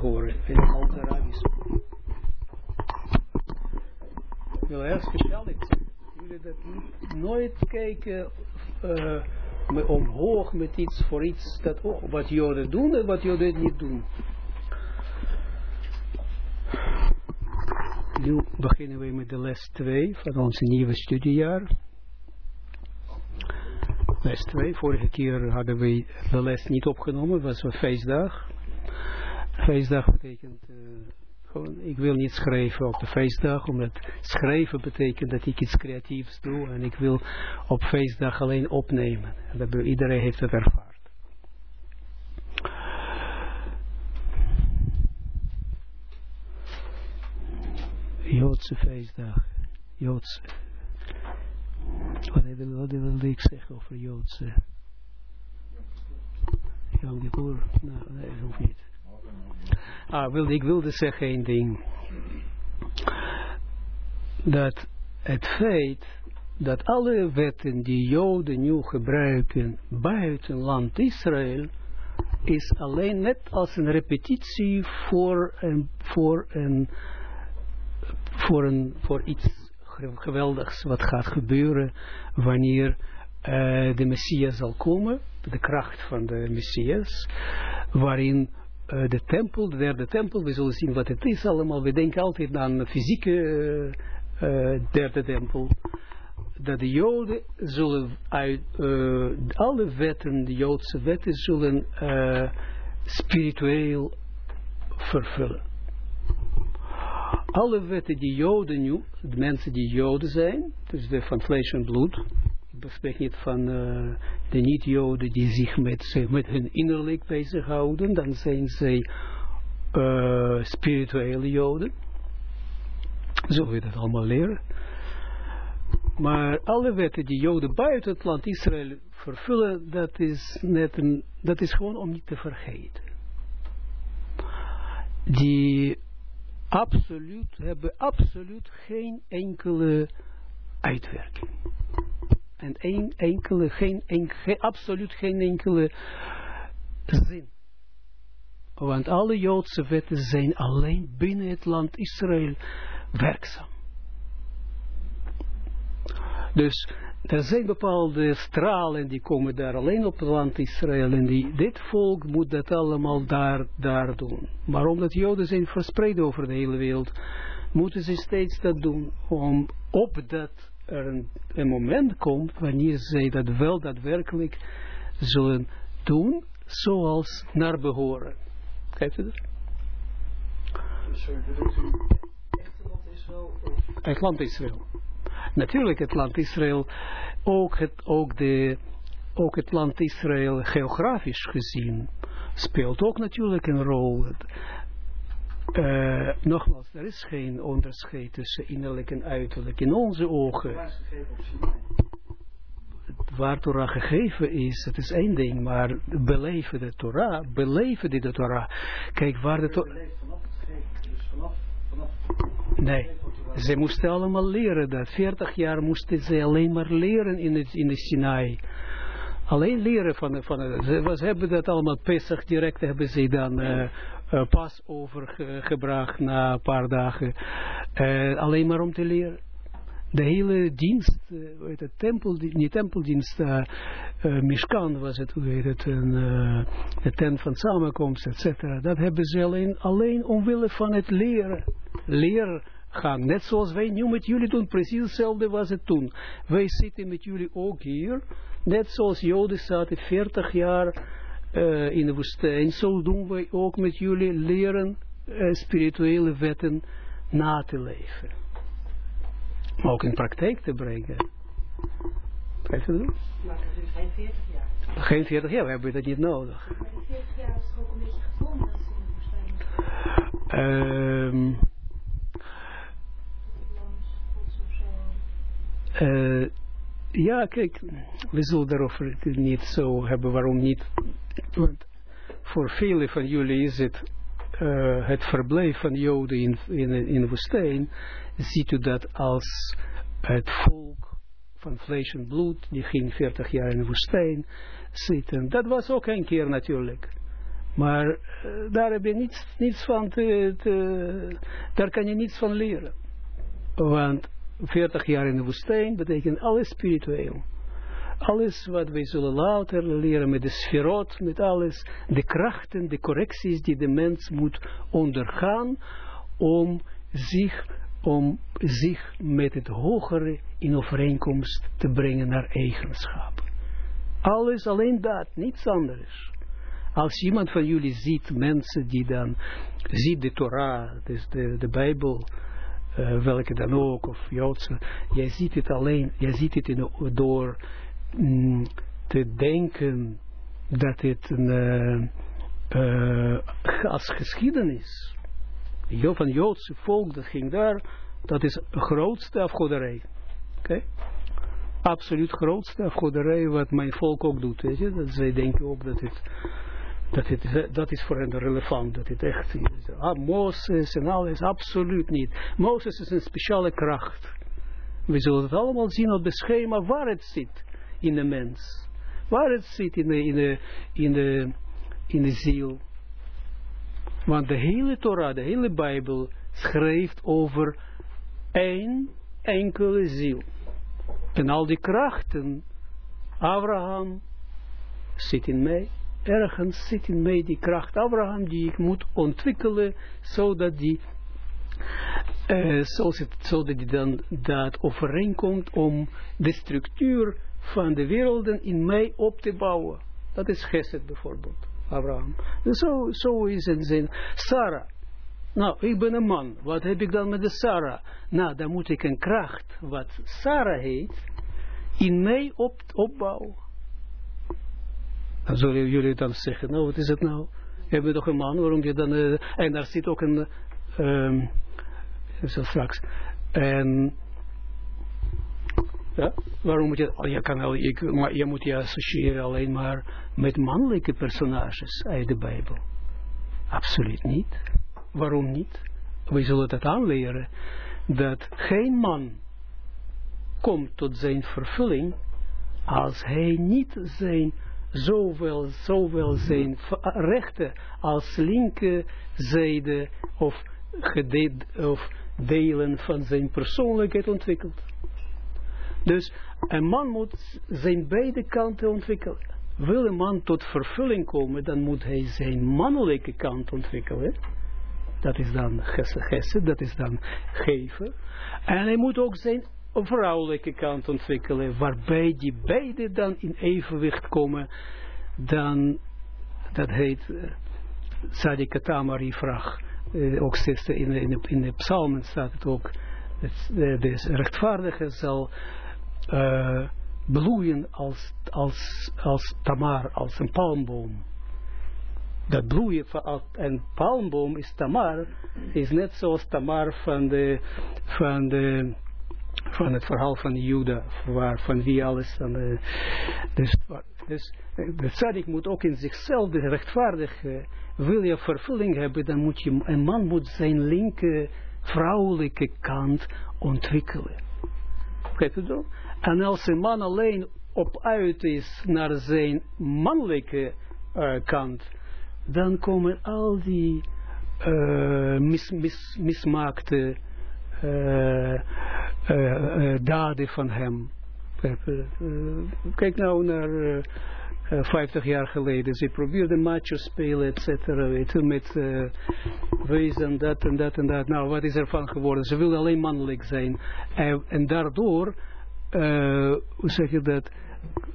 horen in het. Ik wil erg speciaal zeggen. Jullie dat nooit kijken uh, omhoog met iets voor iets dat, oh, wat Joden doen en wat Joden niet doen. Nu beginnen we met de les 2 van ons nieuwe studiejaar. Les 2, vorige keer hadden we de les niet opgenomen, was een feestdag. Feestdag betekent, uh, gewoon, ik wil niet schrijven op de feestdag, omdat schrijven betekent dat ik iets creatiefs doe en ik wil op feestdag alleen opnemen. En dat, iedereen heeft het ervaren. Joodse feestdag. Joodse. Wat wilde, ik zeggen over Joodse? Yom Kippur? Nou, nee, dat hoeft niet. Ah, ik wilde zeggen één ding. Dat het feit dat alle wetten die Joden nu gebruiken buiten land Israël, is alleen net als een repetitie voor een, voor een voor, een, voor iets geweldigs wat gaat gebeuren wanneer uh, de Messias zal komen, de kracht van de Messias, waarin uh, de tempel, de derde tempel, we zullen zien wat het is allemaal, we denken altijd aan de fysieke uh, derde tempel, dat de Joden zullen uit alle wetten, de Joodse wetten, zullen spiritueel vervullen. Alle wetten die Joden nu, de mensen die Joden zijn, dus de van vlees en bloed, spreek niet van uh, de niet-Joden die zich met, met hun innerlijk bezighouden, dan zijn zij uh, spirituele Joden. Zo wil je dat allemaal leren. Maar alle wetten die Joden buiten het land Israël vervullen, dat is, net een, dat is gewoon om niet te vergeten. Die absoluut, hebben absoluut geen enkele uitwerking. En een enkele, geen, absoluut geen enkele zin. Want alle Joodse wetten zijn alleen binnen het land Israël werkzaam. Dus er zijn bepaalde stralen die komen daar alleen op het land Israël en die, dit volk moet dat allemaal daar, daar doen. Maar omdat Joden zijn verspreid over de hele wereld, moeten ze steeds dat doen om op dat er een, een moment komt wanneer zij dat wel daadwerkelijk zullen doen zoals naar behoren. Kijk dat? U Israël? Het land Israël. Natuurlijk het land Israël, ook het, ook de, ook het land Israël geografisch gezien, speelt ook natuurlijk een rol. Uh, nogmaals, er is geen onderscheid tussen innerlijk en uiterlijk in onze ogen. Waar Torah gegeven is, het is één ding, maar beleven de Torah, beleven die de Torah. Kijk, waar de Torah... Nee, ze moesten allemaal leren dat. 40 jaar moesten ze alleen maar leren in, het, in de Sinai. Alleen leren van, van ze, ze hebben dat allemaal Pesach direct hebben ze dan uh, uh, pas overgebracht na een paar dagen. Uh, alleen maar om te leren. De hele dienst, uh, het tempel, niet tempeldienst, Mishkan was het, hoe heet het, een, de tent van samenkomst, et cetera. Dat hebben ze alleen, alleen omwille van het leren. Leren gaan. Net zoals wij nu met jullie doen, precies hetzelfde was het toen. Wij zitten met jullie ook hier, net zoals Joden zaten 40 jaar uh, in de woestijn. Zo doen wij ook met jullie leren uh, spirituele wetten na te leven. Maar ook in praktijk te brengen. Krijg je dat? Maar dat is geen 40 jaar. Geen 40 jaar, we hebben dat niet nodig. Maar de 40 jaar is toch ook een beetje gedwongen dat ze in de woestijn um, Uh, ja, kijk, we zullen daarover niet zo hebben, waarom niet. Want voor velen van jullie is het uh, het verblijf van Joden in, in, in de woestijn, ziet u dat als het volk van vlees en bloed, die ging 40 jaar in de woestijn zitten. Dat was ook een keer natuurlijk. Maar uh, daar heb je niets, niets van te, daar kan je niets van leren. Want 40 jaar in de woestijn betekent alles spiritueel. Alles wat wij zullen later leren met de sferot, met alles, de krachten, de correcties die de mens moet ondergaan om zich, om zich met het hogere in overeenkomst te brengen naar eigenschappen. Alles alleen dat, niets anders. Als iemand van jullie ziet mensen die dan, ziet de Torah, dus de, de Bijbel, uh, welke dan ook, of Joodse, jij ziet het alleen, jij ziet het in, door te denken dat het een, uh, uh, als geschiedenis van Joodse volk, dat ging daar, dat is de grootste afgoderij. Okay? Absoluut grootste afgoderij wat mijn volk ook doet, weet je. Dat zij denken ook dat het, dat het, dat is voor hen relevant, dat het echt is. Ah, Mozes en alles, absoluut niet. Mozes is een speciale kracht. We zullen het allemaal zien op het schema waar het zit in de mens. Waar het zit in de, in de, in de, in de ziel. Want de hele Torah, de hele Bijbel, schrijft over één enkele ziel. En al die krachten, Abraham zit in mij, ergens zit in mij die kracht Abraham die ik moet ontwikkelen, zodat die, uh, zodat die dan dat overeenkomt om de structuur van de werelden in mij op te bouwen. Dat is Geset bijvoorbeeld. Abraham. Zo, zo is het zin. Sarah. Nou, ik ben een man. Wat heb ik dan met de Sarah? Nou, dan moet ik een kracht, wat Sarah heet, in mij op, opbouwen. Dan zullen jullie dan zeggen, nou, wat is het nou? Je hebt toch een man, waarom je dan... Uh, en daar zit ook een... Um, zo straks. En ja? Waarom moet je, oh, je, kan wel, je, maar je moet je associëren alleen maar met mannelijke personages uit de Bijbel. Absoluut niet. Waarom niet? We zullen dat aanleren, dat geen man komt tot zijn vervulling als hij niet zijn zowel, zowel zijn rechter als linker zijde of, of delen van zijn persoonlijkheid ontwikkelt. Dus een man moet zijn beide kanten ontwikkelen. Wil een man tot vervulling komen, dan moet hij zijn mannelijke kant ontwikkelen. Dat is dan gesse, dat is dan geven. En hij moet ook zijn vrouwelijke kant ontwikkelen, waarbij die beide dan in evenwicht komen. Dan, dat heet, uh, Sadik Tamari vraag, uh, ook in de, in, in de psalmen staat het ook, de, de rechtvaardige zal uh, bloeien als, als, als tamar, als een palmboom. Dat bloeien van een palmboom is tamar, is net zoals tamar van, de, van, de, van het verhaal van Juda, waar, van wie alles dan. De, dus, dus de tzadik moet ook in zichzelf, de rechtvaardige, wil je vervulling hebben, dan moet je, een man moet zijn linker vrouwelijke kant ontwikkelen. Begrijp je? En als een man alleen op uit is naar zijn mannelijke uh, kant, dan komen al die uh, mis, mis, mismaakte uh, daden van hem. Kijk nou naar 50 jaar geleden. Ze probeerden macho spelen, et cetera, met wezen, dat en dat en dat. Nou, wat is er van geworden? Ze wilden alleen mannelijk zijn. En daardoor uh, hoe zeg je dat,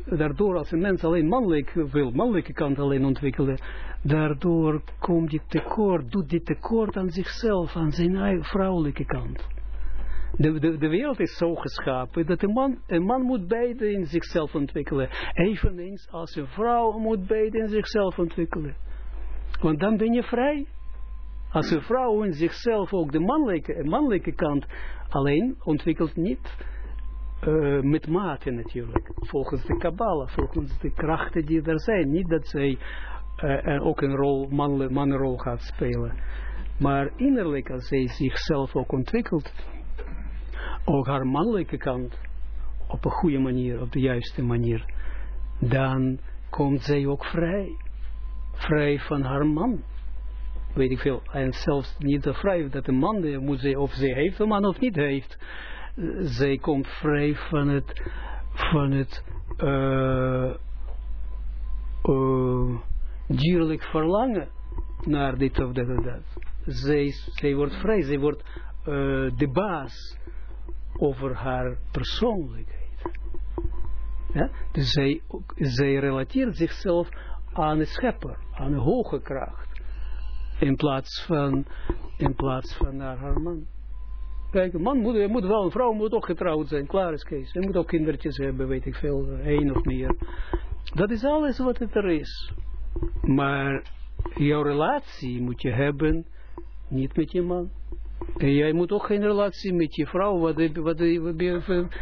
daardoor als een mens alleen mannelijk wil, mannelijke kant alleen ontwikkelen, daardoor komt die tekort, doet die tekort aan zichzelf, aan zijn vrouwelijke kant. De, de, de wereld is zo geschapen dat een man, een man moet beide in zichzelf ontwikkelen. Eveneens als een vrouw moet beide in zichzelf ontwikkelen. Want dan ben je vrij. Als een vrouw in zichzelf ook de mannelijke, mannelijke kant alleen ontwikkelt niet, met mate natuurlijk. Volgens de Kabbalah, volgens de krachten die er zijn. Niet dat zij uh, ook een rol, man, mannenrol gaat spelen. Maar innerlijk, als zij zichzelf ook ontwikkelt, ook haar mannelijke kant, op een goede manier, op de juiste manier, dan komt zij ook vrij. vrij van haar man. Weet ik veel. En zelfs niet vrij dat de man moet ze, of ze heeft een man of niet heeft. Zij komt vrij van het, van het uh, uh, dierlijk verlangen naar dit of dat dat. Zij, zij wordt vrij, zij wordt uh, de baas over haar persoonlijkheid. Ja? Dus zij, zij relateert zichzelf aan de schepper, aan een hoge kracht. In plaats van, in plaats van naar haar man. Een man moet, moet wel, een vrouw moet ook getrouwd zijn, klaar is Kees. Hij moet ook kindertjes hebben, weet ik veel, één of meer. Dat is alles wat het er is. Maar jouw relatie moet je hebben, niet met je man. En jij moet ook geen relatie met je vrouw. Wat, wat,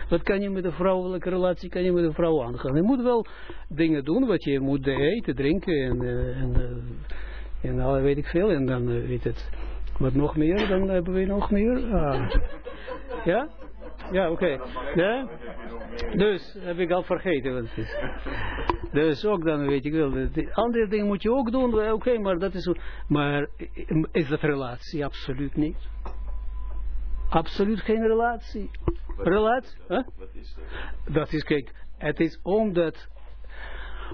wat, kan je met een vrouwelijke relatie kan je met een vrouw aangaan? Je moet wel dingen doen wat je moet eten, drinken en, uh, en, uh, en al weet ik veel. En dan uh, weet het. Wat nog meer? Dan hebben we nog meer. Ah. Ja? Ja, oké. Dus, heb ik al vergeten wat het is. Dus ook dan weet ik wel, de andere dingen moet je ook doen, oké, maar dat is, maar is dat relatie? Absoluut niet. Absoluut geen relatie. relatie? Dat is, kijk, het is omdat,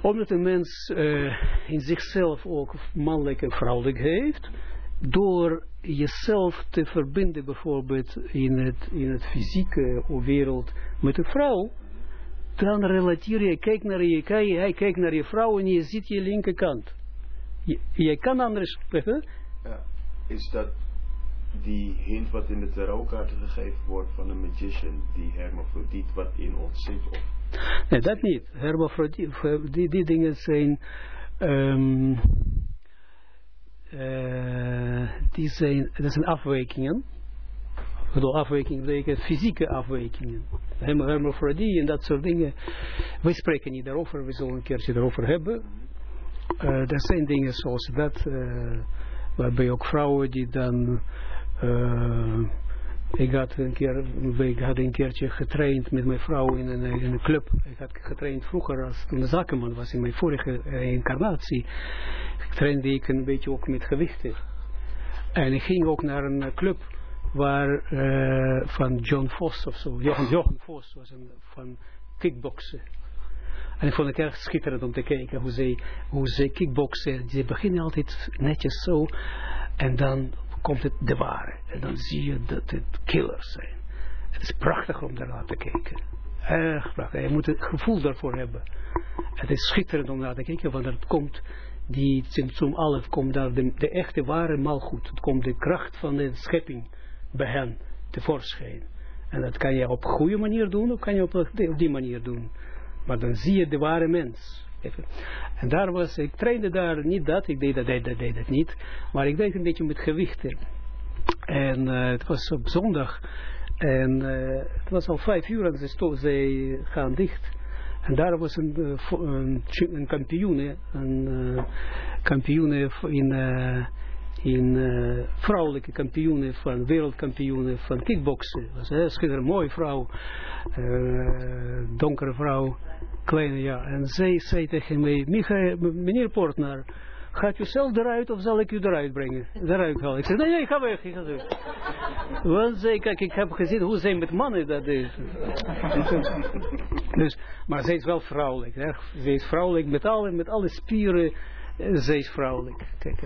omdat een mens uh, in zichzelf ook mannelijk en vrouwelijk heeft, door jezelf te verbinden bijvoorbeeld in het, in het fysieke wereld met een vrouw, dan relateer je, kijk naar je, kijk, hij kijkt naar je vrouw en je ziet je linkerkant. Je, je kan anders, ja, is dat die hint wat in de tarotkaarten gegeven wordt van een magician, die hermafrodiet wat in ons zit? Of? Nee, dat niet. Hermafrodiet, die, die dingen zijn, um, die zijn, dat zijn afwijkingen. Bedoel, afwijkingen betekent fysieke afwijkingen. Hermafrodie en dat soort dingen. We spreken niet daarover, we zullen een keertje erover hebben. Uh, er zijn dingen zoals dat, uh, waarbij ook vrouwen die dan uh, ik had een keer, ik had een keertje getraind met mijn vrouw in een, in club. Ik had getraind vroeger als toen zakenman was in mijn vorige uh, incarnatie. Trainde ik een beetje ook met gewichten. En ik ging ook naar een club waar uh, van John Vos of zo. Johan, Johan was een van kickboksen. En ik vond het erg schitterend om te kijken hoe ze, hoe ze kickboksen. Ze beginnen altijd netjes zo. En dan komt het de ware. En dan zie je dat het killers zijn. Het is prachtig om daar te kijken. Erg prachtig. Je moet het gevoel daarvoor hebben. Het is schitterend om naar te kijken, want het komt die symptoom alef, komt daar de, de echte ware malgoed. Het komt de kracht van de schepping bij hen tevoorschijn. En dat kan je op goede manier doen, of kan je op die manier doen. Maar dan zie je de ware mens. En daar was, ik trainde daar niet dat, ik deed dat, deed dat, deed dat niet, maar ik deed een beetje met gewichten. En uh, het was op zondag, en uh, het was al vijf uur en ze, stond, ze gaan dicht. En daar was een, uh, een, een kampioen, een kampioen in, in uh, vrouwelijke kampioenen van wereldkampioenen van kickboksen. Was een mooie vrouw, donkere vrouw kleine, ja. En zij zei tegen mij, meneer Portner, gaat u zelf eruit of zal ik u eruit brengen? Eruit halen. Ik zei, nee, nee, ga weg, ik ga weg. Want zij, kijk, ik heb gezien hoe zij met mannen dat is. dus, maar zij is wel vrouwelijk, hè. Zij is vrouwelijk met alle, met alle spieren, zij is vrouwelijk. Kijk,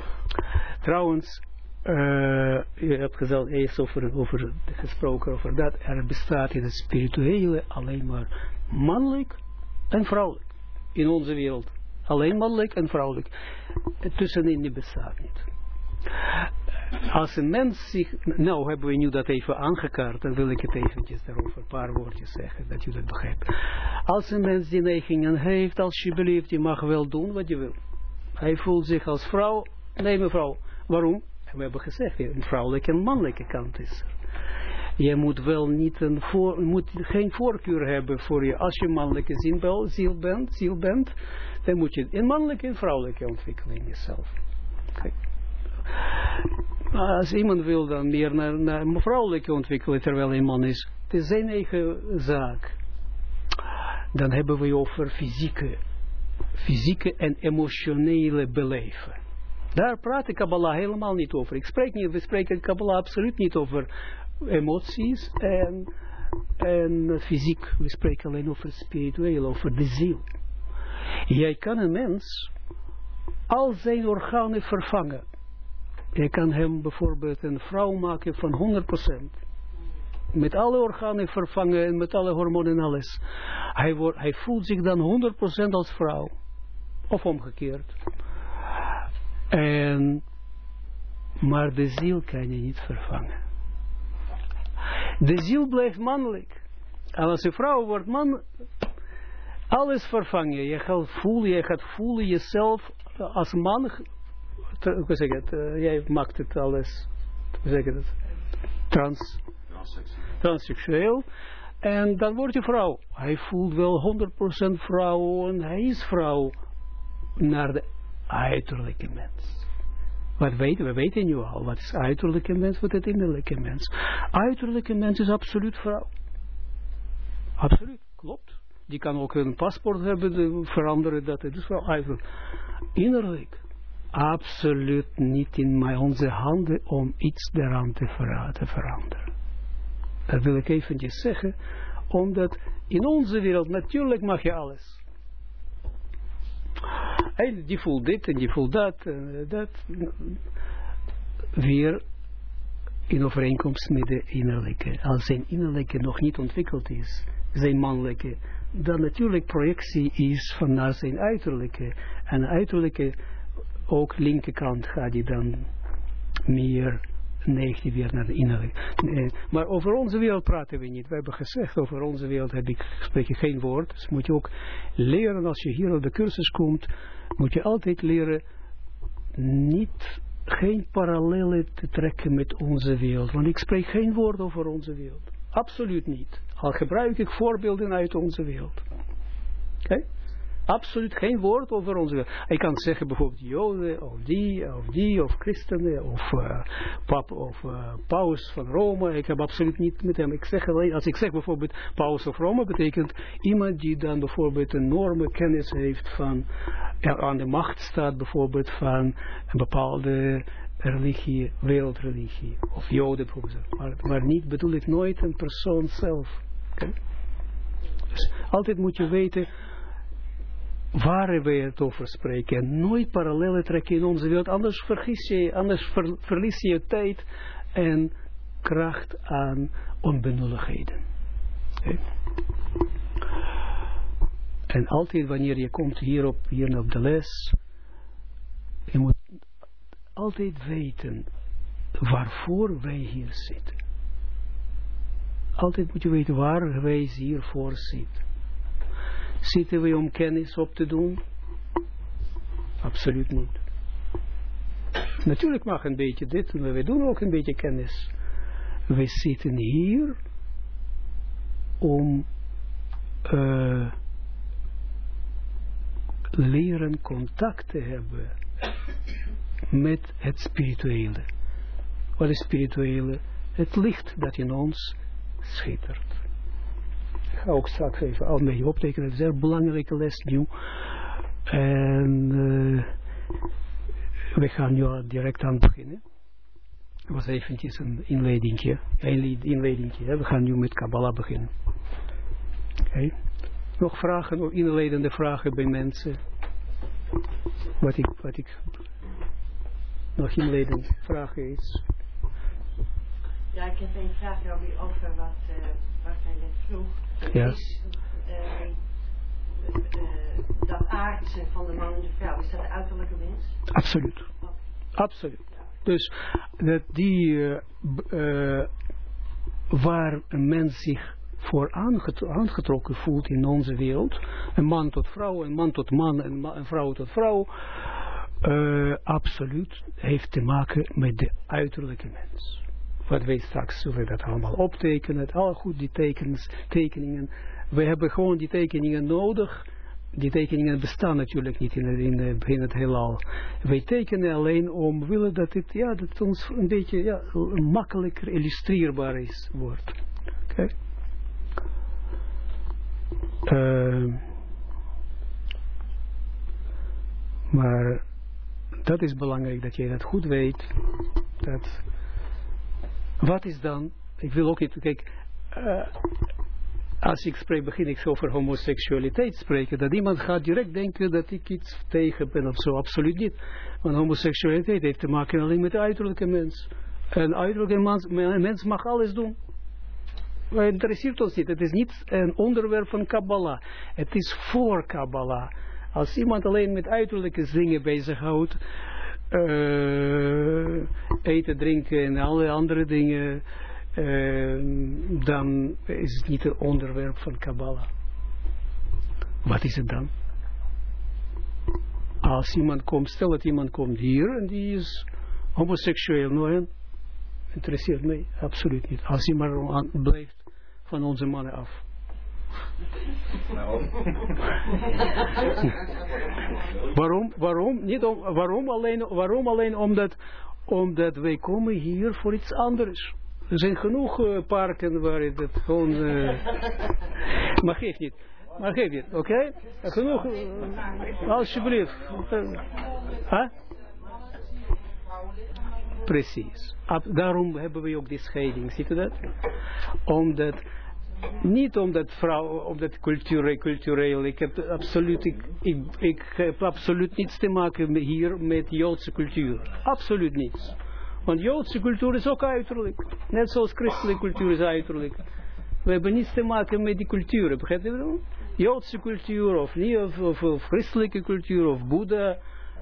trouwens, uh, je hebt gezegd, eerst over, over, gesproken over dat, er bestaat in het spirituele alleen maar mannelijk en vrouwelijk. In onze wereld. Alleen mannelijk en vrouwelijk. Tussenin bestaat niet. Als een mens zich, nou hebben we nu dat even aangekaart, dan wil ik het eventjes daarover een paar woordjes zeggen, dat u dat begrijpt. Als een mens die neigingen heeft, alsjeblieft, je mag wel doen wat je wil. Hij voelt zich als vrouw, nee mevrouw, waarom? We hebben gezegd, een vrouwelijke en mannelijke kant is je moet wel niet een voor, moet geen voorkeur hebben voor je, als je mannelijke ziel bent, ziel bent, dan moet je een mannelijke en vrouwelijke ontwikkelen in jezelf. Kijk. Als iemand wil dan meer naar, naar een vrouwelijke ontwikkelen terwijl een man is, het is zijn eigen zaak. Dan hebben we over fysieke, fysieke en emotionele beleven. Daar praat ik Kabbalah helemaal niet over. Ik spreek niet, we spreken Kabbalah absoluut niet over emoties en, en fysiek. We spreken alleen over spiritueel, over de ziel. Jij kan een mens al zijn organen vervangen. Je kan hem bijvoorbeeld een vrouw maken van 100%. Met alle organen vervangen en met alle hormonen en alles. Hij, wordt, hij voelt zich dan 100% als vrouw. Of omgekeerd. En, maar de ziel kan je niet vervangen. De ziel blijft mannelijk. En als een vrouw wordt man, alles vervangen. Je gaat voelen, je gaat voelen jezelf als man. Hoe zeg het? Uh, jij maakt het alles. Hoe zeg het? Trans. Transseksueel. En dan wordt je vrouw. Hij voelt wel 100% vrouw en hij is vrouw naar de uiterlijke mens. Wat weten we? weten nu al. Wat is uiterlijke mens? Wat is innerlijke mens? Uiterlijke mens is absoluut vrouw. Absoluut, klopt. Die kan ook een paspoort hebben, veranderen dat is wel uiterlijk. Innerlijk, absoluut niet in onze handen om iets daaraan te, te veranderen. Dat wil ik eventjes zeggen, omdat in onze wereld natuurlijk mag je alles. En die voelt dit en die voelt dat. En dat. Weer in overeenkomst met de innerlijke. Als zijn innerlijke nog niet ontwikkeld is, zijn mannelijke, dan natuurlijk projectie is van naar zijn uiterlijke. En uiterlijke, ook linkerkant gaat hij dan meer neigt weer naar de innerlijke. maar over onze wereld praten we niet. We hebben gezegd, over onze wereld heb ik, spreek geen woord. Dus moet je ook leren, als je hier op de cursus komt, moet je altijd leren, niet, geen parallellen te trekken met onze wereld. Want ik spreek geen woord over onze wereld. Absoluut niet. Al gebruik ik voorbeelden uit onze wereld. Oké? Absoluut geen woord over onze Ik kan zeggen bijvoorbeeld Joden, of die, of die, of christenen, of uh, pap, of uh, paus van Rome. Ik heb absoluut niet met hem. Ik zeg alleen, als ik zeg bijvoorbeeld paus of Rome, betekent iemand die dan bijvoorbeeld enorme kennis heeft van, aan de macht staat bijvoorbeeld van een bepaalde religie, wereldreligie, of Joden bijvoorbeeld. Maar, niet bedoel ik nooit een persoon zelf. Dus altijd moet je weten waar we het over spreken. Nooit parallellen trekken in onze wereld, anders, vergis je, anders verlies je tijd en kracht aan onbenulligheden. En altijd wanneer je komt hier op, hier op de les, je moet altijd weten waarvoor wij hier zitten. Altijd moet je weten waar wij hiervoor zitten. Zitten we om kennis op te doen? Absoluut niet. Natuurlijk mag een beetje dit, maar we doen ook een beetje kennis. We zitten hier om uh, leren contact te hebben met het spirituele. Wat is spirituele? Het licht dat in ons schittert ga ook straks even al mee optekenen. Het is een belangrijke les nieuw. En uh, we gaan nu direct aan beginnen. Het was eventjes een inleidingje. Een inleidingje. We gaan nu met Kabbalah beginnen. Oké. Nog vragen, nog inleidende vragen bij mensen? Wat ik, wat ik nog inleidend vragen is. Ja, ik heb een vraag over wat, uh, wat hij net vroeg. Ja. Is, uh, uh, dat aardse van de man en de vrouw, is dat de uiterlijke mens? Absoluut. Oh. Absoluut. Dus dat die waar een mens zich voor aangetrokken voelt in onze wereld, een man tot vrouw, een man tot man, en een vrouw tot vrouw, absoluut heeft te maken met de uiterlijke mens wat wij straks zullen dat allemaal optekenen, al goed die tekens, tekeningen. We hebben gewoon die tekeningen nodig. Die tekeningen bestaan natuurlijk niet in, het heelal. Wij tekenen alleen om willen dat het, ja, dat ons een beetje ja, makkelijker illustreerbaar is, wordt. Oké. Uh, Maar dat is belangrijk dat je dat goed weet. Dat, wat is dan, ik wil ook niet, kijk, uh, als ik spreek, begin ik over homoseksualiteit spreken, dat iemand gaat direct denken dat ik iets tegen ben of zo, absoluut niet. Want homoseksualiteit heeft te maken alleen met de uiterlijke mens. Een uiterlijke mens, mens mag alles doen. Het interesseert ons niet. Het is niet een onderwerp van Kabbalah. Het is voor Kabbalah. Als iemand alleen met uiterlijke dingen bezighoudt, uh, eten, drinken en alle andere dingen, uh, dan is het niet een onderwerp van Kabbalah. Wat is het dan? Als iemand komt, stel dat iemand komt hier en die is homoseksueel, nou, interesseert mij absoluut niet. Als hij maar blijft van onze mannen af. Waarom? Waarom? Niet om, waarom, alleen, waarom alleen? Omdat, omdat wij komen hier voor iets anders. Er zijn genoeg uh, parken waar het gewoon... Uh, maar geeft niet. Maar geeft niet, oké? Okay? Genoeg. Uh, alsjeblieft. Huh? Precies. Daarom hebben we ook die scheiding, ziet u dat? Omdat niet omdat vrouw, omdat cultureel, cultureel, ik heb absoluut, ik, ik, heb absoluut niets te maken hier met Joodse cultuur. Absoluut niets. Want Joodse cultuur is ook uiterlijk. Net zoals christelijke cultuur is uiterlijk. We hebben niets te maken met die cultuur. Begrijp je Joodse cultuur of, niet, of, of, of christelijke cultuur of Boeddha.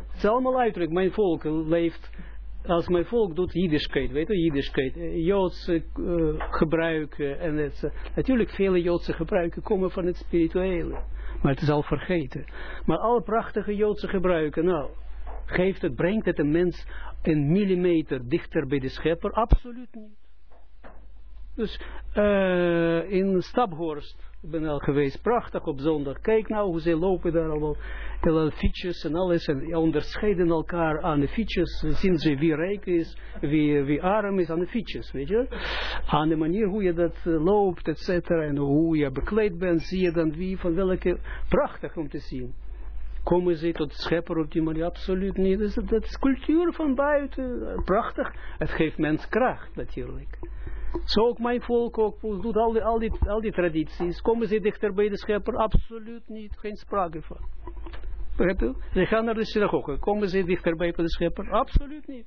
Het is allemaal uiterlijk. Mijn volk leeft als mijn volk doet Jiddischkeit, weet je, Jiddischkeit, eh, Joodse uh, gebruiken en het, natuurlijk vele Joodse gebruiken komen van het spirituele, maar het is al vergeten. Maar alle prachtige Joodse gebruiken, nou, geeft het, brengt het een mens een millimeter dichter bij de schepper? Absoluut niet. Dus uh, in Staphorst, ik ben al geweest, prachtig op zondag. Kijk nou hoe ze lopen daar allemaal. Hele fietsjes en alles. En onderscheiden elkaar aan de fietsjes. Zien ze wie rijk is, wie, wie arm is aan de fietsjes, weet je. Aan de manier hoe je dat uh, loopt, et cetera. En hoe je bekleed bent, zie je dan wie van welke. Prachtig om te zien. Komen ze tot schepper op die manier? Absoluut niet. Is, dat is cultuur van buiten. Prachtig. Het geeft mens kracht natuurlijk. Zo ook mijn volk ook doet al die, al, die, al die tradities. Komen ze dichter bij de schepper? Absoluut niet. Geen sprake van. Begrijp je? Ze gaan naar de synagoge. Komen ze dichter bij de schepper? Absoluut niet.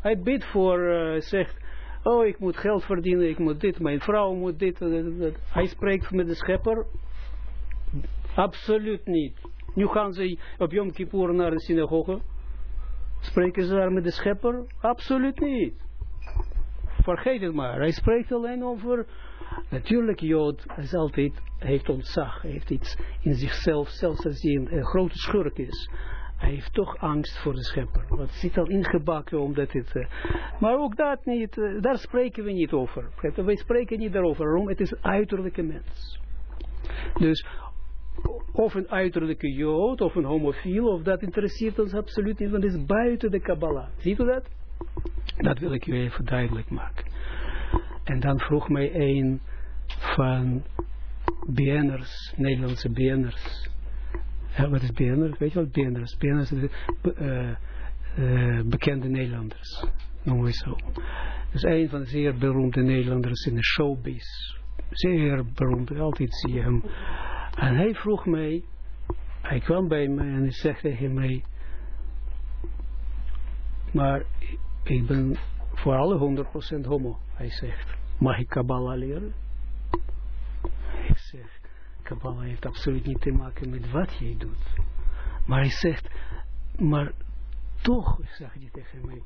Hij bidt voor, uh, zegt, oh ik moet geld verdienen, ik moet dit, mijn vrouw moet dit. Uh, hij spreekt met de schepper? Absoluut niet. Nu gaan ze op Yom Kippur naar de synagoge. Spreken ze daar met de schepper? Absoluut niet vergeet het maar. Hij spreekt alleen over, natuurlijk Jood is altijd, heeft ontzag, heeft iets in zichzelf, zelfs als hij een, grote schurk is. Hij heeft toch angst voor de schepper. Wat zit al ingebakken omdat het... Uh, maar ook dat niet, uh, daar spreken we niet over. Wij spreken niet daarover. Waarom? Het is uiterlijke mens. Dus of een uiterlijke jood, of een homofiel, of dat interesseert ons absoluut niet, want het is buiten de Kabbalah. Ziet u dat? Dat wil ik u even duidelijk maken. En dan vroeg mij een van BN'ers, Nederlandse BN'ers. Wat is BN'ers? Weet je wat BN'ers? BN'ers zijn uh, uh, bekende Nederlanders. Noemen we zo. Dus een van de zeer beroemde Nederlanders in de showbiz. Zeer beroemd, altijd zie je hem. En hij vroeg mij, hij kwam bij mij en hij zegt tegen mij, maar ik ben voor alle 100% homo. Hij zegt, mag ik Kabbalah leren? Ik zeg, Kabbalah heeft absoluut niet te maken met wat jij doet. Maar hij zegt, maar toch, zeg hij tegen mij.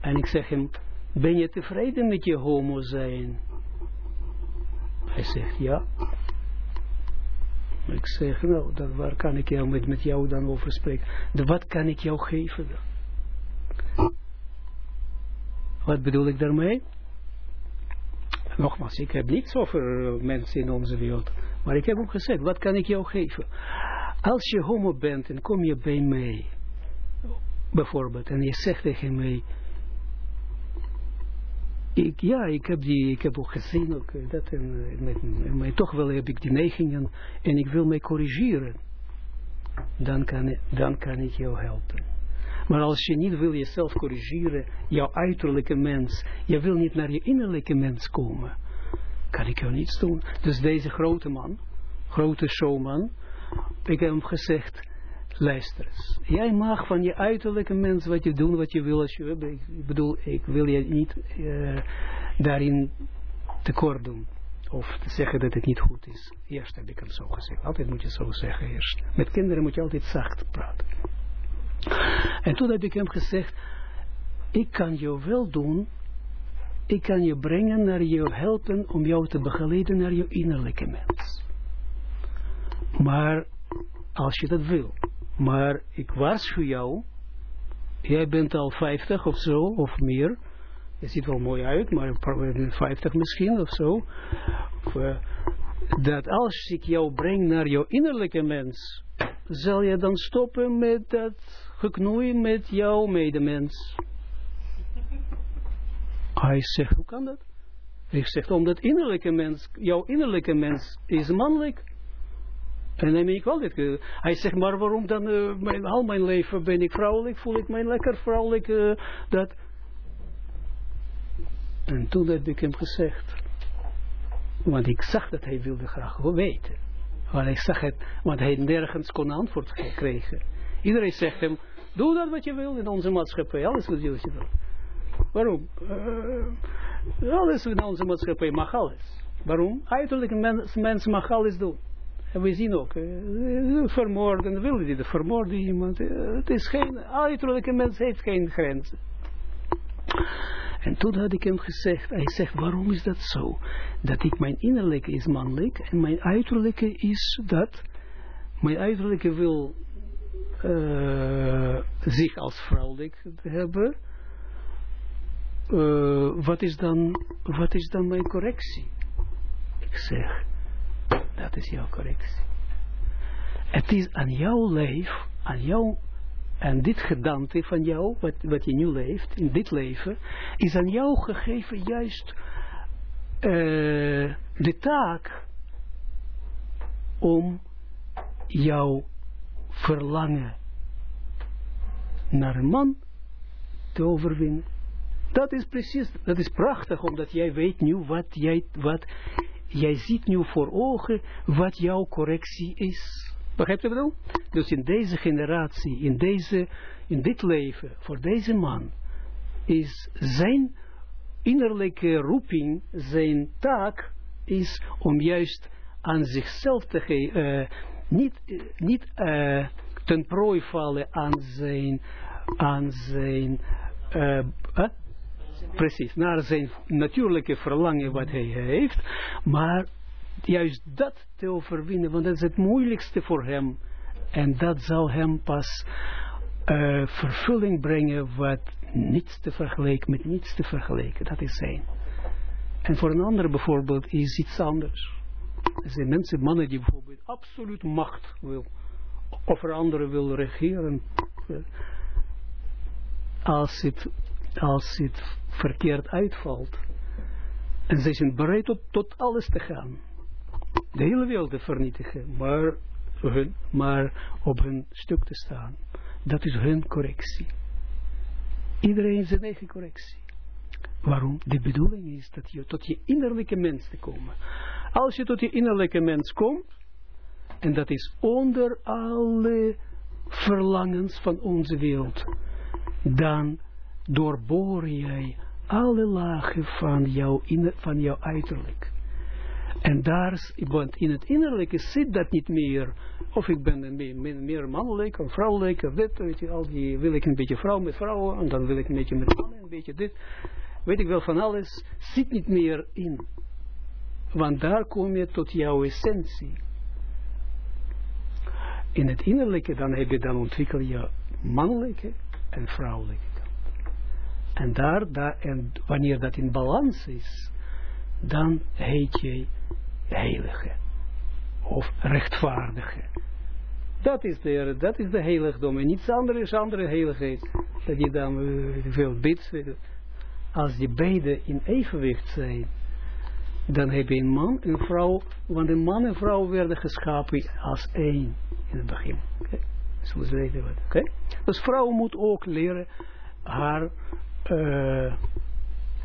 En ik zeg hem, ben je tevreden met je homo zijn? Hij zegt, ja. Ik zeg, nou, dan, waar kan ik jou met, met jou dan over spreken? De, wat kan ik jou geven? Wat bedoel ik daarmee? Nogmaals, ik heb niets over eh, mensen in onze wereld. Maar ik heb ook gezegd, wat kan ik jou geven? Als je homo bent en kom je bij mij, bijvoorbeeld, en je zegt tegen mij, ik, ja, ik heb, die, ik heb ook gezien, ook, eh, dat en, eh, met, met, toch wel heb ik die neigingen en ik wil mij corrigeren. dan kan, dan kan ik jou helpen. Maar als je niet wil jezelf corrigeren, jouw uiterlijke mens, je wil niet naar je innerlijke mens komen, kan ik jou niets doen. Dus deze grote man, grote showman, ik heb hem gezegd, luister eens, jij mag van je uiterlijke mens wat je doen, wat je wil als je, ik bedoel, ik wil je niet uh, daarin tekort doen. Of te zeggen dat het niet goed is. Eerst heb ik hem zo gezegd. Altijd moet je zo zeggen eerst. Met kinderen moet je altijd zacht praten. En toen heb ik hem gezegd, ik kan jou wel doen, ik kan je brengen naar jou helpen om jou te begeleiden naar je innerlijke mens. Maar als je dat wil. Maar ik waarschuw jou, jij bent al 50 of zo, of meer. Je ziet wel mooi uit, maar 50 misschien of zo. Uh, dat als ik jou breng naar jouw innerlijke mens, zal je dan stoppen met dat geknoeien met jouw medemens. Hij zegt, hoe kan dat? Hij zegt, omdat innerlijke mens, jouw innerlijke mens is mannelijk. En dan ben ik wel dit. Hij zegt, maar waarom dan, uh, mijn, al mijn leven ben ik vrouwelijk, voel ik mij lekker vrouwelijk, uh, dat. En toen heb ik hem gezegd, want ik zag dat hij wilde graag weten. Want ik zag het, want hij nergens kon antwoord krijgen. Iedereen zegt hem, doe dat wat je wil in onze maatschappij, alles wat je wil. Waarom? Uh, alles in onze maatschappij mag alles. Waarom? Uiterlijk mens, mens mag alles doen. En we zien ook, uh, vermoorden, willen die vermoorden iemand. Het is geen, uiterlijke mens heeft geen grenzen. En toen had ik hem gezegd, hij zegt, waarom is dat zo? Dat ik, mijn innerlijke is mannelijk en mijn uiterlijke is dat, mijn uiterlijke wil uh, zich als vrouwelijk hebben, uh, wat, is dan, wat is dan mijn correctie? Ik zeg, dat is jouw correctie. Het is aan jouw leven, aan jou, en dit gedaante van jou, wat, wat je nu leeft, in dit leven, is aan jou gegeven juist uh, de taak om jouw verlangen naar een man te overwinnen. Dat is precies, dat is prachtig, omdat jij weet nu wat jij, wat, jij ziet nu voor ogen wat jouw correctie is. Begrijp je bedoel? Dus in deze generatie, in, deze, in dit leven, voor deze man, is zijn innerlijke roeping, zijn taak, is om juist aan zichzelf te geven, uh, niet, niet uh, ten prooi vallen aan zijn, aan zijn, uh, precies, naar zijn natuurlijke verlangen wat hij heeft, maar juist dat te overwinnen, want dat is het moeilijkste voor hem. En dat zal hem pas uh, vervulling brengen wat niets te vergelijken, met niets te vergelijken. Dat is zijn. En voor een ander bijvoorbeeld is iets anders. Er zijn mensen, mannen die bijvoorbeeld absoluut macht wil, over anderen wil regeren. Als het, als het verkeerd uitvalt. En zij zijn bereid tot alles te gaan de hele wereld te vernietigen, maar, hun, maar op hun stuk te staan. Dat is hun correctie. Iedereen zijn eigen correctie. Waarom? De bedoeling is dat je tot je innerlijke mens te komen. Als je tot je innerlijke mens komt, en dat is onder alle verlangens van onze wereld, dan doorboor jij alle lagen van jouw, van jouw uiterlijk. En daar, want in het innerlijke zit dat niet meer. Of ik ben meer, mannelijk of vrouwelijk of dit, weet je, al die, wil ik een beetje vrouw met vrouwen, en dan wil ik een beetje met mannen, een beetje dit. Weet ik wel van alles, zit niet meer in. Want daar kom je tot jouw essentie. In het innerlijke, dan heb je dan ontwikkel je mannelijke en vrouwelijke kant. En daar, daar, en wanneer dat in balans is, dan heet je heilige of rechtvaardige. Dat is de, dat is de heiligdom en niets anders is andere heiligheid. Dat je dan uh, veel bidt. Als die beide in evenwicht zijn, dan heb je een man en vrouw, want een man en vrouw werden geschapen als één in het begin. Zoals we weten wat. Oké? Dus vrouw moet ook leren haar uh,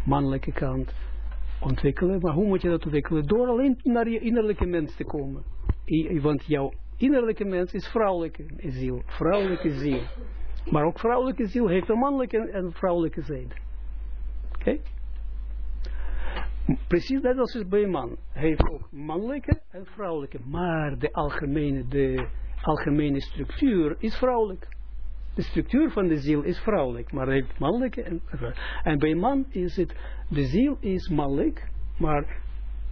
mannelijke kant ontwikkelen. Maar hoe moet je dat ontwikkelen? Door alleen naar je innerlijke mens te komen. Want jouw innerlijke mens is vrouwelijke ziel. Vrouwelijke ziel. Maar ook vrouwelijke ziel heeft een mannelijke en vrouwelijke zijde. Oké? Precies net als bij een man. Hij heeft ook mannelijke en vrouwelijke. Maar de algemene, de algemene structuur is vrouwelijk. De structuur van de ziel is vrouwelijk, maar heeft mannelijke en En bij man is het, de ziel is mannelijk, maar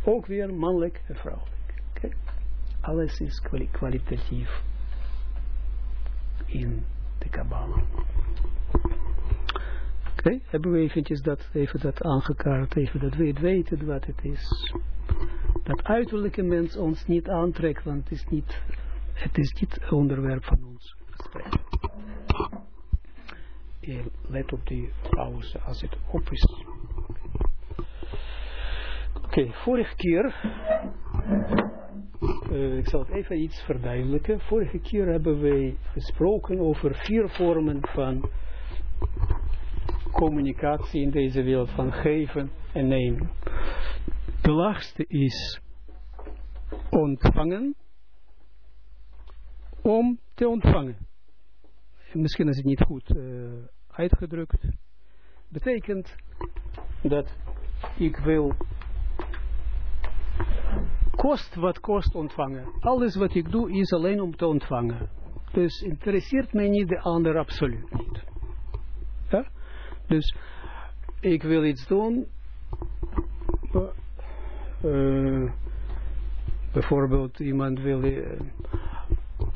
ook weer mannelijk en vrouwelijk. Okay? Alles is kwalitatief in de Kabbalah. Oké, hebben we eventjes dat, even dat aangekaart, even dat we weten wat het is. Dat uiterlijke mens ons niet aantrekt, want het is niet, het is niet onderwerp van ons gesprek. Let op die pauze als het op is. Oké, vorige keer, uh, ik zal het even iets verduidelijken. Vorige keer hebben wij gesproken over vier vormen van communicatie in deze wereld van geven en nemen. De laagste is ontvangen om te ontvangen. Misschien is het niet goed uh, uitgedrukt. Betekent dat ik wil kost wat kost ontvangen. Alles wat ik doe is alleen om te ontvangen. Dus interesseert mij niet de ander absoluut niet. Ja? Dus ik wil iets doen. Uh, bijvoorbeeld iemand wil... Uh,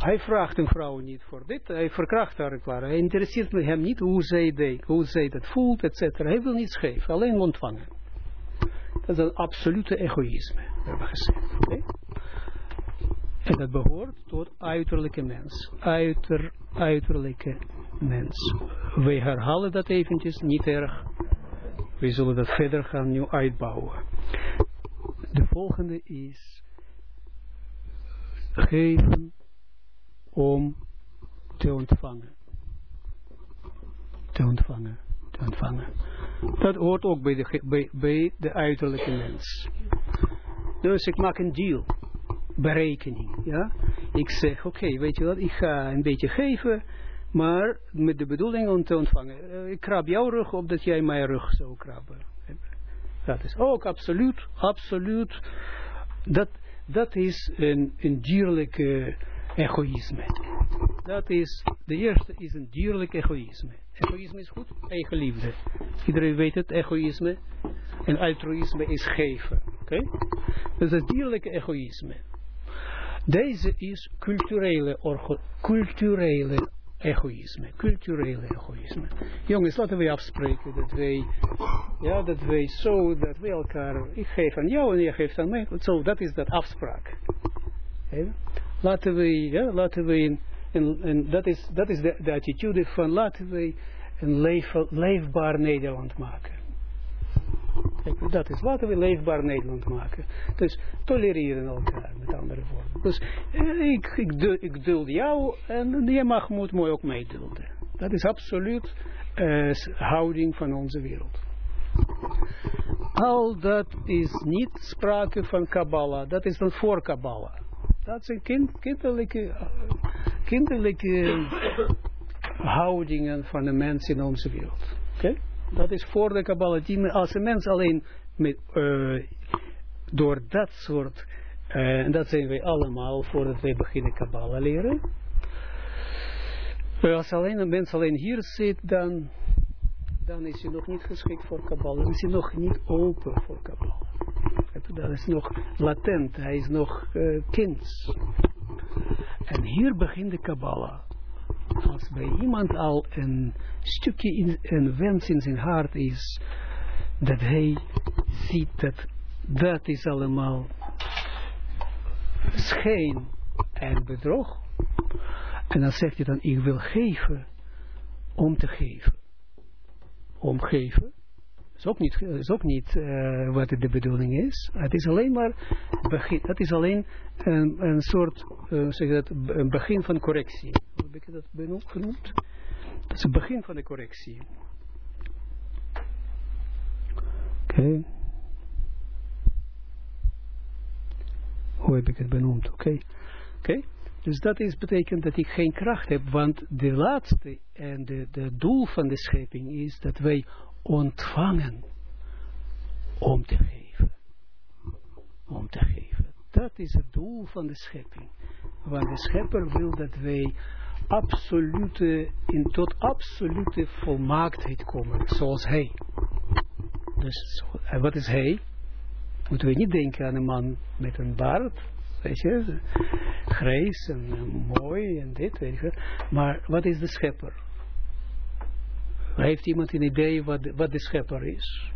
hij vraagt een vrouw niet voor dit. Hij verkracht haar klaar. Hij interesseert hem niet hoe zij, deed, hoe zij dat voelt, etc. Hij wil niets geven, alleen ontvangen. Dat is een absolute egoïsme, hebben we gezegd. En dat behoort tot uiterlijke mens. Uiter, uiterlijke mens. Wij herhalen dat eventjes, niet erg. We zullen dat verder gaan nu uitbouwen. De volgende is geven om te ontvangen. Te ontvangen, te ontvangen. Dat hoort ook bij de, bij, bij de uiterlijke mens. Dus ik maak een deal, berekening, ja. Ik zeg, oké, weet je wat, ik ga een beetje geven, maar met de bedoeling om te ontvangen. Uh, ik krab jouw rug op dat jij mijn rug zou krabben. Dat is ook absoluut, absoluut, dat, dat is een, een dierlijke egoïsme. Dat is, de eerste is een dierlijk egoïsme. Egoïsme is goed, eigen liefde. Iedereen weet het, egoïsme. En altruïsme is geven. Oké? Dus het dierlijke egoïsme. Deze is culturele, orgo, culturele egoïsme. Culturele egoïsme. Jongens, laten we afspreken dat wij, ja, dat wij zo, dat wij elkaar, ik geef aan jou en jij geeft aan mij. Zo, dat is dat afspraak. Okay? Laten we, ja, laten in, in, dat is, dat is de, de attitude van laten we een leef, leefbaar Nederland maken. Dat is, laten we leefbaar Nederland maken. Dus tolereren elkaar, met andere woorden. Dus eh, ik, ik, dul, ik duld jou en jij mag, moet mooi ook meedulden. Dat is absoluut uh, houding van onze wereld. Al dat is niet sprake van Kabbalah, dat is dan voor Kabbalah. Dat zijn kind, kinderlijke, kinderlijke houdingen van de mens in onze wereld. Oké? Dat is voor de Kabbalah. Als een mens alleen met, uh, door dat soort, uh, en dat zijn wij allemaal voordat wij beginnen Kabbalah leren. Uh, als alleen een mens alleen hier zit, dan, dan is hij nog niet geschikt voor Kabbalah. Dan is hij nog niet open voor Kabbalah. Dat is nog latent, hij is nog uh, kind. En hier begint de Kabbalah. Als bij iemand al een stukje, in, een wens in zijn hart is, dat hij ziet dat dat is allemaal schijn en bedrog. En dan zegt hij dan, ik wil geven om te geven. Om geven is ook niet, is ook niet uh, wat de bedoeling is. Het is alleen maar begin. Het is alleen een, een soort, uh, zeg dat, een begin van correctie. Hoe heb ik dat genoemd? Het is het begin van de correctie. Oké. Hoe heb ik het benoemd? Oké. Oké. Dus dat is, betekent dat ik geen kracht heb, want de laatste en de, de doel van de schepping is dat wij ontvangen om te geven. Om te geven. Dat is het doel van de schepping. Want de schepper wil dat wij absolute, in tot absolute volmaaktheid komen, zoals hij. Dus wat is hij? Moeten we niet denken aan een man met een baard, weet je, grijs en mooi en dit, weet je. Maar wat is de schepper? Heeft iemand een idee wat, wat de schepper is?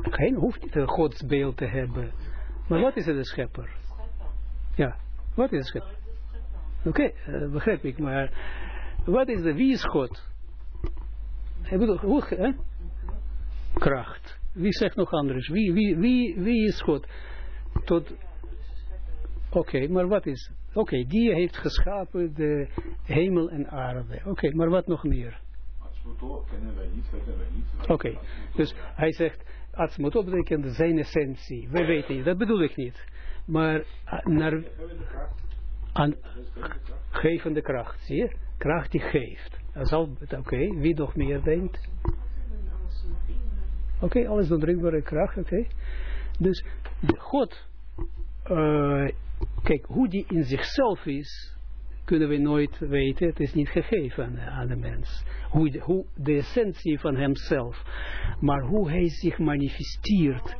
Geen, hoeft niet een godsbeeld te hebben. Maar wat is de schepper? Ja, wat is de schepper? Oké, uh, begrijp ik, maar wat is de, wie is God? Ik bedoel, hoe, hè? Kracht. Wie zegt nog anders? Wie, wie, wie, wie is God? Tot, Oké, okay, maar wat is Oké, okay, die heeft geschapen de hemel en aarde. Oké, okay, maar wat nog meer? kennen wij niet, weten wij niet. Oké, dus hij zegt, Atzmoto betekent zijn essentie. Wij weten niet, dat bedoel ik niet. Maar naar aan gevende kracht, zie je? Kracht die geeft. Oké, wie nog meer denkt? Oké, alles doordringbare kracht, oké. Dus God uh, kijk, hoe die in zichzelf is, kunnen we nooit weten. Het is niet gegeven aan, aan de mens. Hoe de, hoe de essentie van hemzelf. Maar hoe hij zich manifesteert.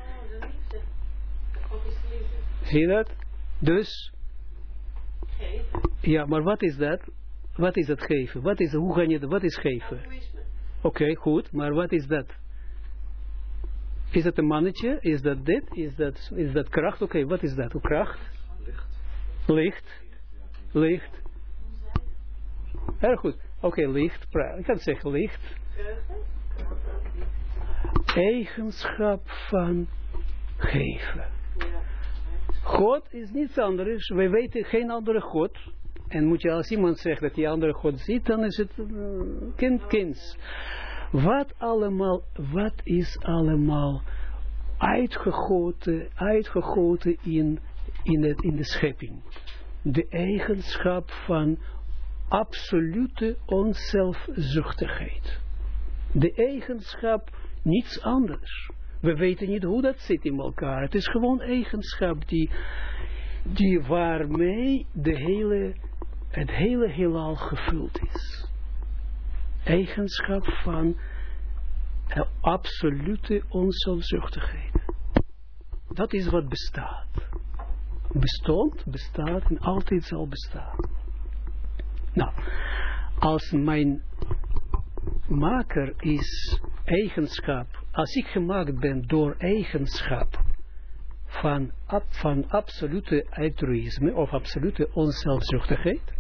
Zie je dat? Dus. Ja, maar wat is dat? Wat is dat geven? Wat is, hoe ga je? Wat is geven? Oké, okay, goed. Maar wat is dat? Is dat een mannetje? Is dat dit? Is dat, is dat kracht? Oké, wat is dat? Kracht? Licht. Licht. Licht. Heel goed. Oké, licht. Ik kan zeggen licht. Eigenschap van geven. God is niets anders. Wij weten geen andere God. En moet je als iemand zegt dat die andere God ziet, dan is het uh, kind, kinds. Wat allemaal, wat is allemaal uitgegoten, uitgegoten in, in, het, in de schepping. De eigenschap van absolute onzelfzuchtigheid. De eigenschap niets anders. We weten niet hoe dat zit in elkaar. Het is gewoon eigenschap die, die waarmee de hele, het hele heelal gevuld is eigenschap van absolute onzelfzuchtigheid. Dat is wat bestaat. Bestond, bestaat en altijd zal bestaan. Nou, als mijn maker is eigenschap, als ik gemaakt ben door eigenschap van, van absolute altruïsme of absolute onzelfzuchtigheid,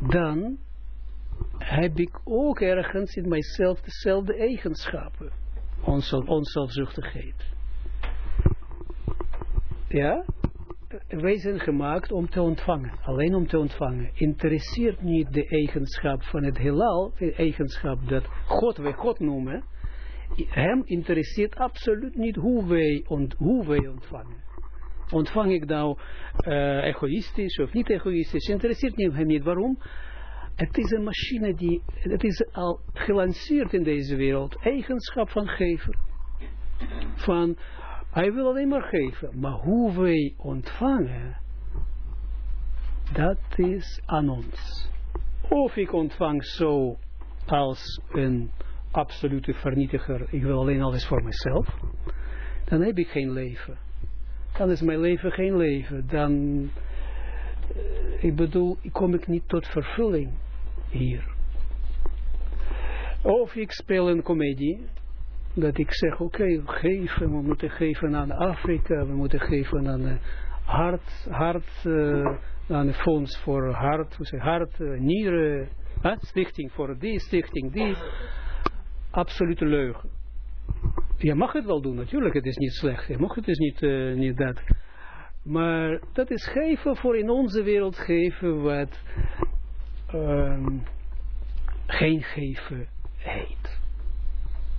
dan heb ik ook ergens in mijzelf dezelfde eigenschappen. onzelfzuchtigheid. Ja? Wij zijn gemaakt om te ontvangen. Alleen om te ontvangen. Interesseert niet de eigenschap van het heelal. De eigenschap dat God, wij God noemen. Hem interesseert absoluut niet hoe wij, ont, hoe wij ontvangen. Ontvang ik nou uh, egoïstisch of niet egoïstisch. Interesseert hem niet. Waarom? Het is een machine die, het is al gelanceerd in deze wereld, eigenschap van geven. Van, hij wil alleen maar geven, maar hoe wij ontvangen, dat is aan ons. Of ik ontvang zo als een absolute vernietiger, ik wil alleen alles voor mezelf, dan heb ik geen leven. Dan is mijn leven geen leven. Dan, eh, ik bedoel, kom ik niet tot vervulling hier. Of ik speel een komedie, dat ik zeg, oké, okay, geven, we moeten geven aan Afrika, we moeten geven aan uh, hart, hart uh, aan een fonds voor hart, hoe zeg, hart, uh, nieren, stichting voor die, stichting die. absolute leugen. Je mag het wel doen, natuurlijk, het is niet slecht. Je mag het dus niet, niet dat. Maar dat is geven voor in onze wereld geven wat um, geen geven heet.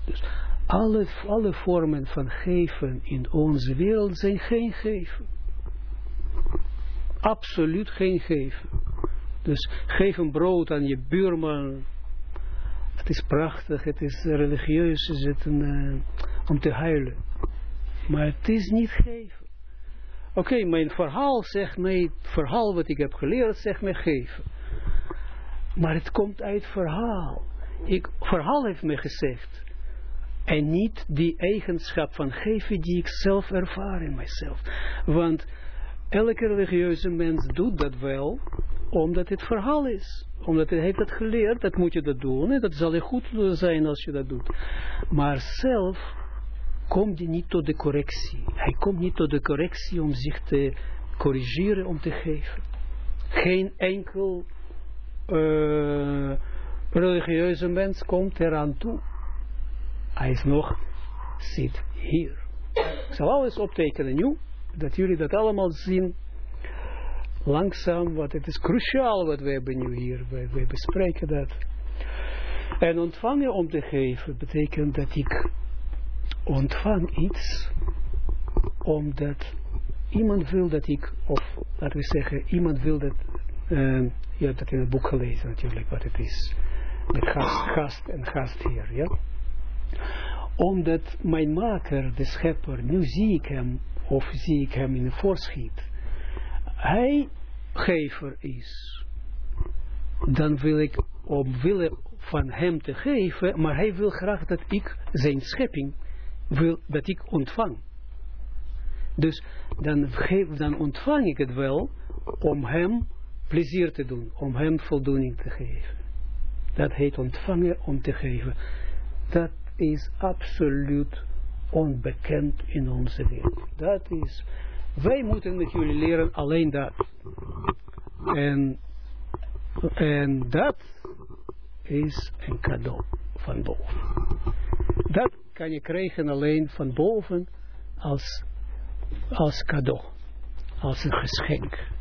Dus alle, alle vormen van geven in onze wereld zijn geen geven. Absoluut geen geven. Dus geef een brood aan je buurman. Het is prachtig, het is religieus, is het een, uh, om te huilen. Maar het is niet geven. Oké, mijn verhaal zegt mij, het verhaal wat ik heb geleerd zegt mij geven. Maar het komt uit verhaal. Ik, verhaal heeft me gezegd. En niet die eigenschap van geven die ik zelf ervaar in mijzelf. Want elke religieuze mens doet dat wel, omdat het verhaal is. Omdat hij heeft dat geleerd, dat moet je dat doen. En dat zal je goed zijn als je dat doet. Maar zelf komt hij niet tot de correctie. Hij komt niet tot de correctie om zich te corrigeren, om te geven. Geen enkel uh, religieuze mens komt eraan toe. Hij is nog, zit hier. Ik zal alles optekenen nu, dat jullie dat allemaal zien. Langzaam, wat het is cruciaal wat we hebben nu hier. Wij, wij bespreken dat. En ontvangen om te geven betekent dat ik ontvang iets omdat iemand wil dat ik, of laten we zeggen, iemand wil dat, uh, je hebt dat in het boek gelezen natuurlijk, wat het is, met gast, gast en gastheer, ja. Omdat mijn maker, de schepper, nu zie ik hem, of zie ik hem in een voorschiet, hij gever is, dan wil ik omwille van hem te geven, maar hij wil graag dat ik zijn schepping wil dat ik ontvang. Dus dan, geef, dan ontvang ik het wel om hem plezier te doen, om hem voldoening te geven. Dat heet ontvangen om te geven. Dat is absoluut onbekend in onze wereld. Dat is, wij moeten met jullie leren alleen dat. En, en dat is een cadeau van boven. Dat kan je krijgen alleen van boven als, als cadeau. Als een geschenk.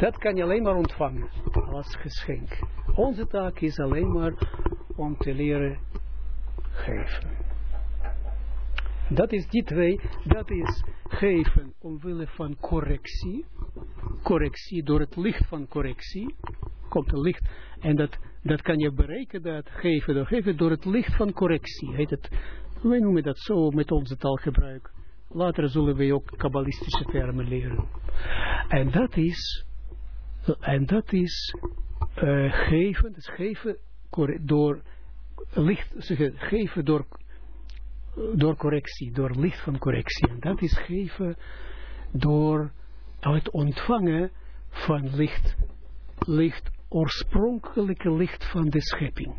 Dat kan je alleen maar ontvangen als geschenk. Onze taak is alleen maar om te leren geven. Dat is die twee, dat is geven omwille van correctie. Correctie, door het licht van correctie. Komt het licht. En dat dat kan je bereiken, dat geven door geven, door het licht van correctie. Heet het, wij noemen dat zo met onze taalgebruik. Later zullen we ook kabbalistische termen leren. En dat is, en dat is uh, geven, dus geven door licht, geven door, door correctie, door licht van correctie. En dat is geven door het ontvangen van licht, licht oorspronkelijke licht van de schepping.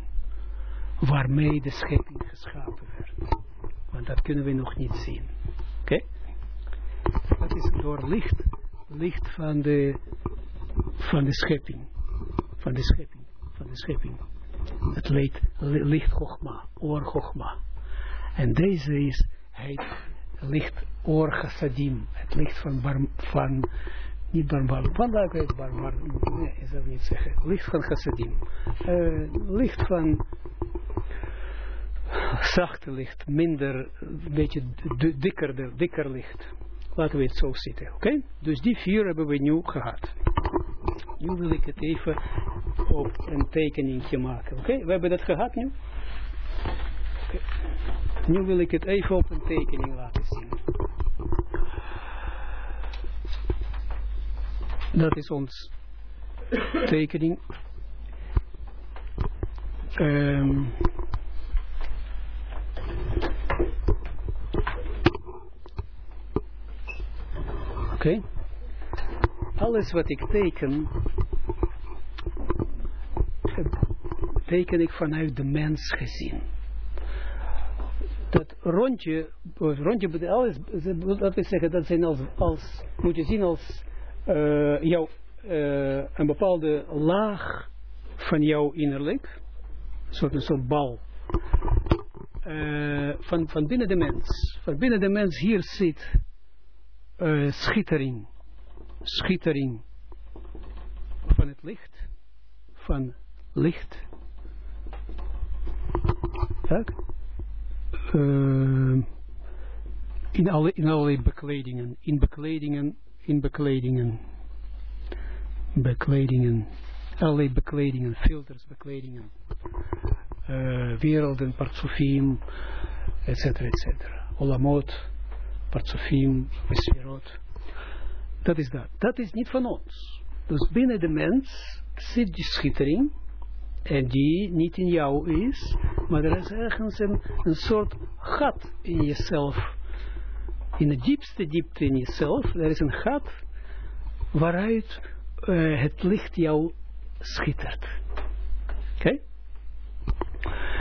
Waarmee de schepping geschapen werd. Want dat kunnen we nog niet zien. Oké? Dat is door licht, licht van de, van de schepping. Van de schepping. Van de schepping. Het licht, licht Chogma, oor Chogma. En deze is, heet licht oor Chassadim. Het licht van, van niet barmbar. Vandaag heet barmbar. Nee, ik zou niet zeggen. Licht van chassadim. Uh, licht van zachte licht. Minder, een beetje dikker, dikker licht. Laten we het zo zitten. Oké? Dus die vier hebben we nu gehad. Nu wil ik het even op een tekeningje maken. Oké? We hebben dat gehad nu. Nu wil ik het even op een tekening laten zien. Dat is ons tekening. Um, Okay. Alles wat ik teken, teken ik vanuit de mens gezien. Dat rondje, rondje, alles, dat we zeggen, dat zijn als, als, moet je zien als uh, jou, uh, een bepaalde laag van jouw innerlijk, een soort, een soort bal, eh, van, van binnen de mens. Van binnen de mens hier zit schittering. Schittering van het licht. Van licht. Uh, in, alle, in allerlei bekledingen. In bekledingen. In bekledingen. Bekledingen. Allerlei bekledingen. Filters, bekledingen uh, werelden, partsofim, etc. etc. Olamot, partsofim, sferot. Dat is dat. Dat is niet van ons. Dus binnen de mens zit die schittering, en die niet in jou is, maar er is ergens een, soort gat in jezelf. In de diepste diepte in jezelf, er is een gat waaruit uh, het licht jou schittert.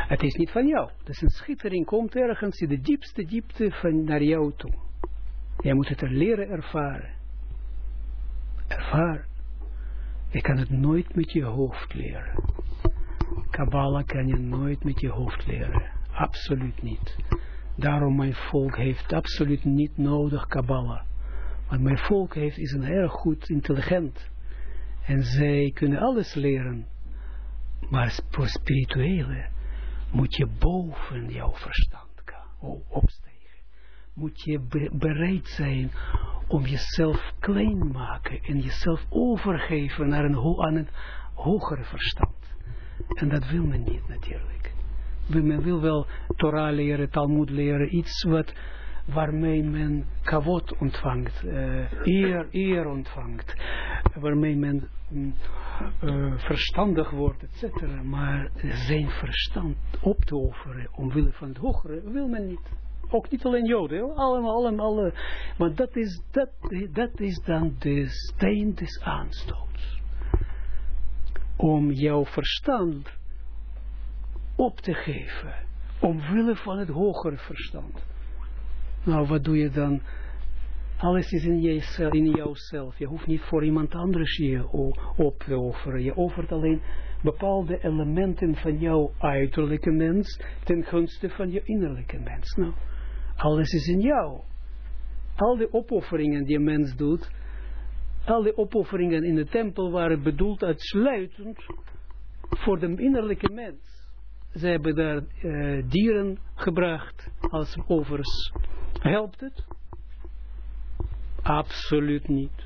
Het is niet van jou. Dus een schittering komt ergens in de diepste diepte van naar jou toe. Jij moet het er leren ervaren. Ervaren. Je kan het nooit met je hoofd leren. Kabbalah kan je nooit met je hoofd leren. Absoluut niet. Daarom mijn volk heeft absoluut niet nodig Kabbalah. Want mijn volk heeft, is een erg goed intelligent. En zij kunnen alles leren. Maar voor spirituele moet je boven jouw verstand opstijgen. Moet je bereid zijn om jezelf klein maken en jezelf overgeven naar een aan een hogere verstand. En dat wil men niet natuurlijk. Men wil wel Torah leren, Talmud leren, iets wat waarmee men kavot ontvangt, uh, eer, eer ontvangt, waarmee men uh, verstandig wordt, etc. Maar zijn verstand op te offeren omwille van het hogere wil men niet. Ook niet alleen Joden, allemaal, allemaal, alle. Maar dat is, dat, dat is dan de steen des aanstoots. Om jouw verstand op te geven, omwille van het hogere verstand. Nou, wat doe je dan? Alles is in, jezelf, in jouzelf. Je hoeft niet voor iemand anders je op te offeren. Je offert alleen bepaalde elementen van jouw uiterlijke mens ten gunste van je innerlijke mens. Nou, alles is in jou. Al die opofferingen die een mens doet, al die opofferingen in de tempel waren bedoeld uitsluitend voor de innerlijke mens. Ze hebben daar uh, dieren gebracht als offers. Helpt het? Absoluut niet.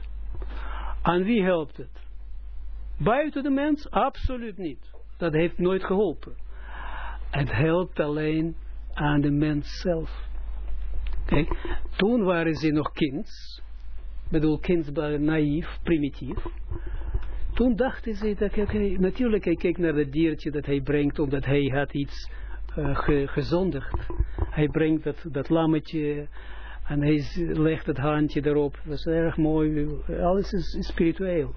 Aan wie helpt het? Buiten de mens? Absoluut niet. Dat heeft nooit geholpen. Het helpt alleen aan de mens zelf. Kijk, toen waren ze nog kinds. Ik bedoel, kinds naïef, primitief. Toen dachten ze dat, oké, natuurlijk, hij keek naar het diertje dat hij brengt, omdat hij had iets uh, ge, gezondigd. Hij brengt dat, dat lammetje en hij legt het handje erop. Dat is erg mooi. Alles is, spiritueel.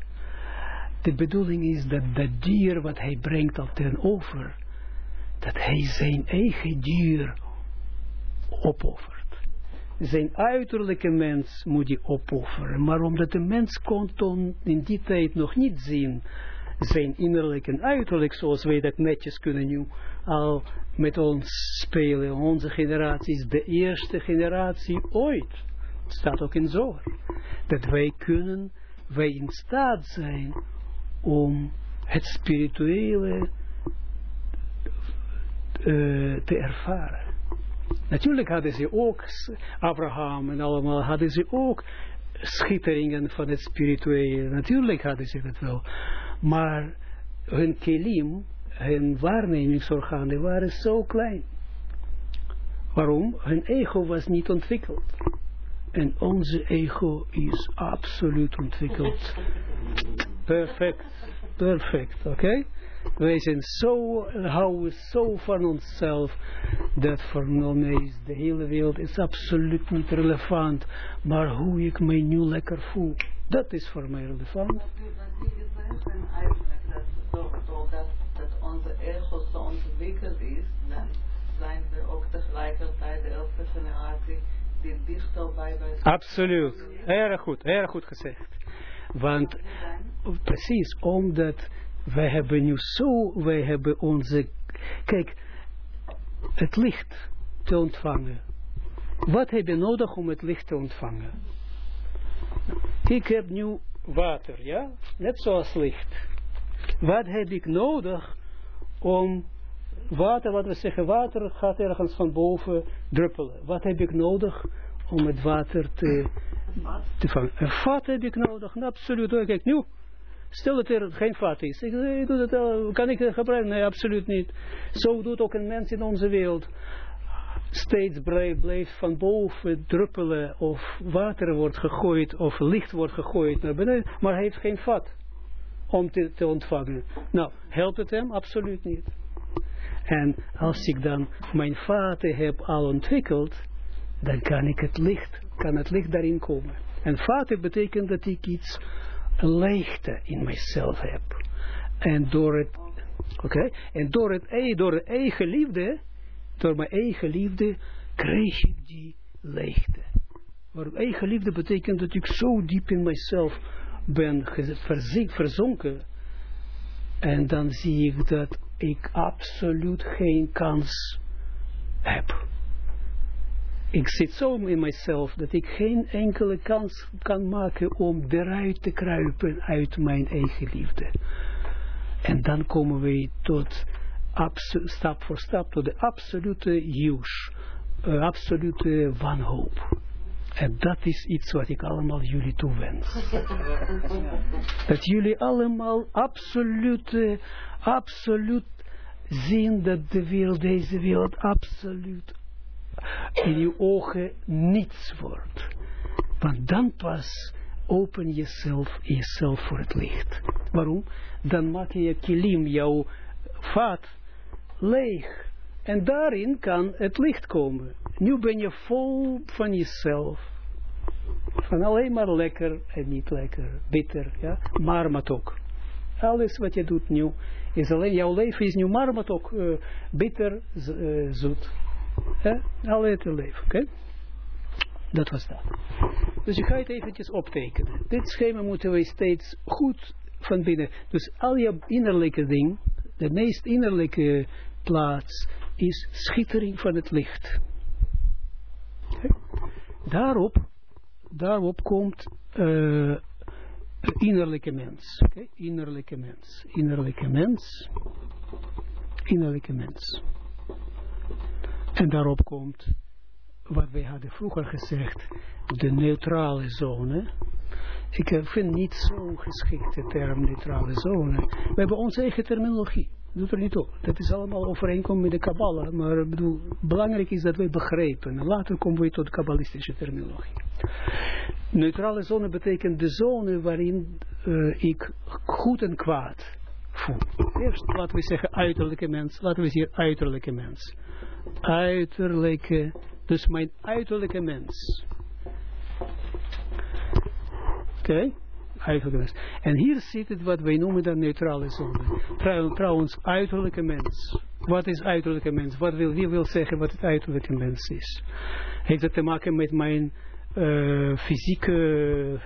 De bedoeling is dat dat dier wat hij brengt al ten over, dat hij zijn eigen dier opoffert. Zijn uiterlijke mens moet hij opofferen. Maar omdat de mens kon in die tijd nog niet zien zijn innerlijk en uiterlijk, zoals wij dat netjes kunnen nu al met ons spelen. Onze generatie is de eerste generatie ooit. Staat ook in zorg. Dat wij kunnen, wij in staat zijn om het spirituele uh, te ervaren. Natuurlijk hadden ze ook, Abraham en allemaal, hadden ze ook schitteringen van het spirituele. Natuurlijk hadden ze dat wel. Maar hun kelim, hun waarnemingsorganen waren zo klein. Waarom? Hun ego was niet ontwikkeld. En onze ego is absoluut ontwikkeld. Perfect. Perfect, oké? Okay? Wij zijn zo, houden zo van onszelf, dat voor is de hele wereld is absoluut niet relevant. Maar hoe ik mij nu lekker voel, dat is voor mij relevant onze ego zo ontwikkeld is, dan zijn we ook tegelijkertijd de elfde generatie die dichterbij bij Absoluut. Erg goed, erg goed gezegd. Want, precies, omdat wij hebben nu zo, wij hebben onze, kijk, het licht te ontvangen. Wat heb je nodig om het licht te ontvangen? Ik heb nu water, ja? Net zoals licht. Wat heb ik nodig om water, wat we zeggen, water gaat ergens van boven druppelen. Wat heb ik nodig om het water te, te vangen? Een vat heb ik nodig, absoluut. Kijk, nu, stel dat er geen vat is. Ik, doe dat, kan ik het gebruiken? Nee, absoluut niet. Zo doet ook een mens in onze wereld. Steeds blijft van boven druppelen of water wordt gegooid of licht wordt gegooid naar beneden, maar hij heeft geen vat om te, te ontvangen. Nou, helpt het hem? Absoluut niet. En als ik dan mijn vaten heb al ontwikkeld, dan kan ik het licht, kan het licht daarin komen. En vaten betekent dat ik iets leegte in mijzelf heb. En door het, oké, en door het, door de eigen liefde, door mijn eigen liefde, krijg ik die leegte. Maar eigen liefde betekent dat ik zo diep in mijzelf ben verzonken. En dan zie ik dat ik absoluut geen kans heb. Ik zit zo in mijzelf dat ik geen enkele kans kan maken om eruit te kruipen uit mijn eigen liefde. En dan komen we tot stap voor stap tot de absolute use, uh, absolute wanhoop. En dat is iets wat ik allemaal jullie toewens. dat jullie allemaal absoluut, absoluut zien dat de wereld, deze wereld absoluut in uw ogen niets wordt. Want dan pas open jezelf, jezelf voor het licht. Waarom? Dan maak je je kilim, jouw vaat, leeg. En daarin kan het licht komen. Nu ben je vol van jezelf. Van alleen maar lekker en niet lekker. Bitter, ja. Maar ook. Alles wat je doet nu, is alleen, jouw leven is nu maar ook uh, bitter, uh, zoet. Ja? Al het leven, oké? Dat was dat. Dus je gaat het eventjes optekenen. Dit schema moeten we steeds goed van binnen. Dus al je innerlijke ding, de meest innerlijke plaats, is schittering van het licht. Daarop, daarop komt uh, innerlijke mens. Okay? Innerlijke mens. Innerlijke mens. Innerlijke mens. En daarop komt wat wij hadden vroeger gezegd, de neutrale zone. Ik vind niet zo'n geschikte term neutrale zone. We hebben onze eigen terminologie doet er niet toe. Dat is allemaal overeenkomen met de Kabbalah. Maar bedoel, belangrijk is dat wij begrijpen. En later komen we tot kabbalistische terminologie. Neutrale zone betekent de zone waarin uh, ik goed en kwaad voel. Eerst laten we zeggen uiterlijke mens. Laten we zeggen uiterlijke mens. Uiterlijke, dus mijn uiterlijke mens. Oké. Okay en hier zit het wat wij noemen dan neutrale zone. trouwens, uiterlijke mens. Wat is uiterlijke mens? Wat wil, wie wil zeggen wat het uiterlijke mens is? Heeft het te maken met mijn uh, fysieke,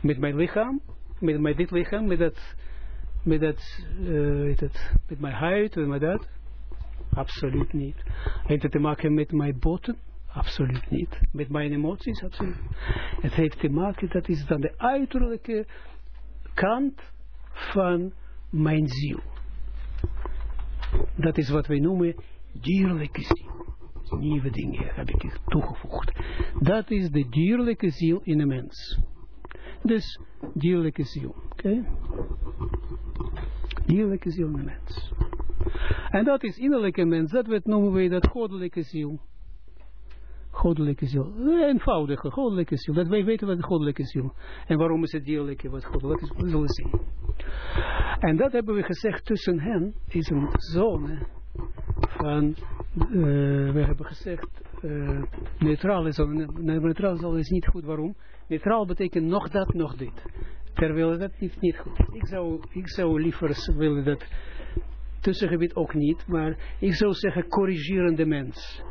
met mijn lichaam? Met, met dit lichaam? Met dat, met dat, uh, het, met mijn huid? Met dat? Absoluut niet. Heeft het te maken met mijn botten? Absoluut niet. Met mijn emoties, absoluut. Het heeft te maken, dat is dan de uiterlijke kant van mijn ziel. Dat is wat wij noemen dierlijke ziel. Nieuwe dingen heb ik toegevoegd. Dat is de dierlijke ziel in een mens. Dus dierlijke ziel. Oké? Dierlijke ziel in een mens. En dat is innerlijke mens. Dat noemen wij dat goddelijke ziel goddelijke ziel. Eenvoudige goddelijke ziel. Dat wij weten wat de goddelijke ziel. En waarom is het dierlijke wat goddelijke is. We zullen zien. En dat hebben we gezegd tussen hen is een zone van, uh, we hebben gezegd, uh, neutrale zone. Neutrale zone is niet goed. Waarom? Neutraal betekent nog dat, nog dit. Terwijl dat niet, niet goed is. Ik zou, ik zou liever willen dat tussengebied ook niet, maar ik zou zeggen corrigerende mens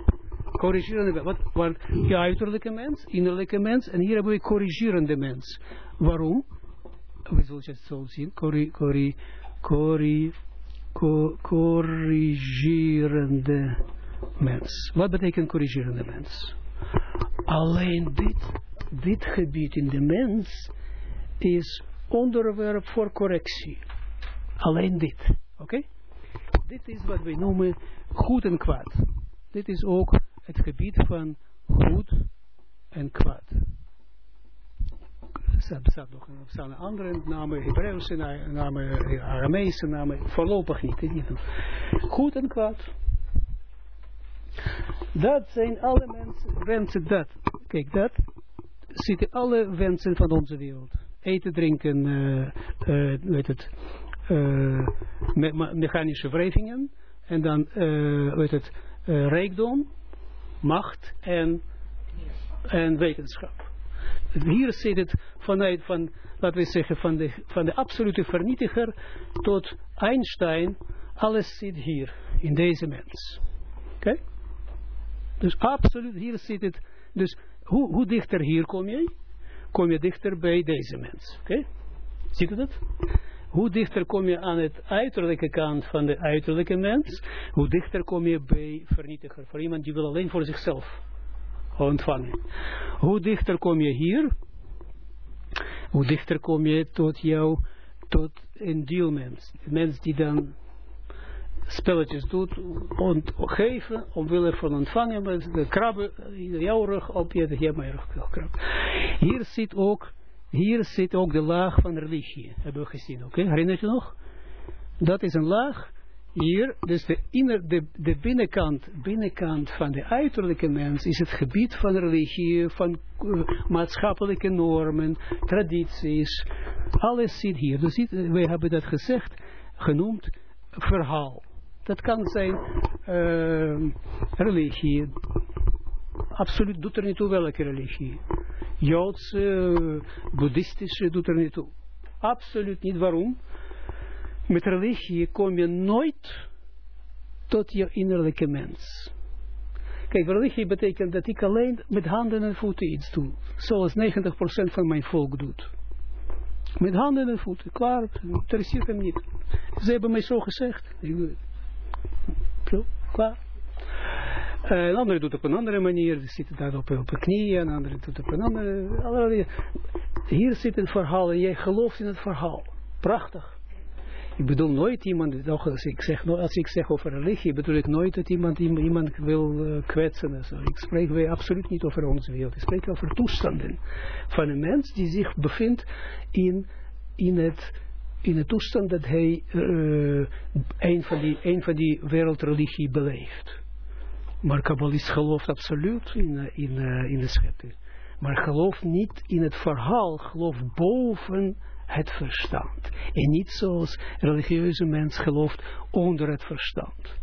corrigerende wat, wat je uiterlijke mens, innerlijke mens, en hier hebben we corrigerende mens. Waarom? We zullen het zo zien, corri, corri, corri, co, corrigerende mens. Wat betekent corrigerende mens? Alleen dit, dit gebied in de mens is onderwerp voor correctie. Alleen dit. Oké? Dit is wat wij noemen goed en kwaad. Dit is ook het gebied van goed en kwaad. Er bestaat nog bestaan andere namen, Hebreeuwse namen, Arameese namen, voorlopig niet. Goed en kwaad. Dat zijn alle mensen, wensen dat. Kijk, dat zitten alle wensen van onze wereld. Eten, drinken, uh, uh, weet het, uh, me mechanische wrijvingen. En dan, weet het, rijkdom, macht en, en wetenschap. Hier zit het vanuit, van, laten we zeggen, van de, van de absolute vernietiger tot Einstein. Alles zit hier, in deze mens. Oké? Dus absoluut, hier zit het. Dus hoe, hoe dichter hier kom je? Kom je dichter bij deze mens. Oké? Ziet u dat? Hoe dichter kom je aan het uiterlijke kant van de uiterlijke mens, hoe dichter kom je bij vernietiger. Voor iemand die wil alleen voor zichzelf ontvangen. Hoe dichter kom je hier, hoe dichter kom je tot jou, tot een dealmens. Een mens die dan spelletjes doet, geven, omwille van ontvangen, maar de krabben, jouw rug op je, jij mijn rug krabben. Hier zit ook, hier zit ook de laag van religie, hebben we gezien, oké, herinner je nog? Dat is een laag, hier, dus de, inner, de, binnenkant, binnenkant van de uiterlijke mens is het gebied van religie, van uh, maatschappelijke normen, tradities, alles zit hier. Dus wij hebben dat gezegd, genoemd verhaal. Dat kan zijn uh, religie. Absoluut doet er niet toe welke religie. Joodse, boeddhistische doet er niet toe. Absoluut niet. Waarom? Met religie kom je nooit tot je innerlijke mens. Kijk, religie betekent dat ik alleen met handen en voeten iets doe. Zoals 90% van mijn volk doet. Met handen en voeten, klaar, interesseert hem niet. Ze hebben mij zo gezegd. Zo, klaar. Een andere doet op een andere manier, die zit daar op, op de knieën, een andere doet op een andere, allerlei. Hier zit een verhaal en jij gelooft in het verhaal. Prachtig. Ik bedoel nooit iemand, als ik zeg, als ik zeg over religie, bedoel ik nooit dat iemand iemand wil uh, kwetsen. En zo. Ik spreek wij absoluut niet over onze wereld. Ik spreek over toestanden van een mens die zich bevindt in, in het in een toestand dat hij uh, een, van die, een van die wereldreligie beleeft. Maar kabbalist gelooft absoluut in, in, in de schepping. Maar gelooft niet in het verhaal, gelooft boven het verstand. En niet zoals religieuze mens gelooft onder het verstand.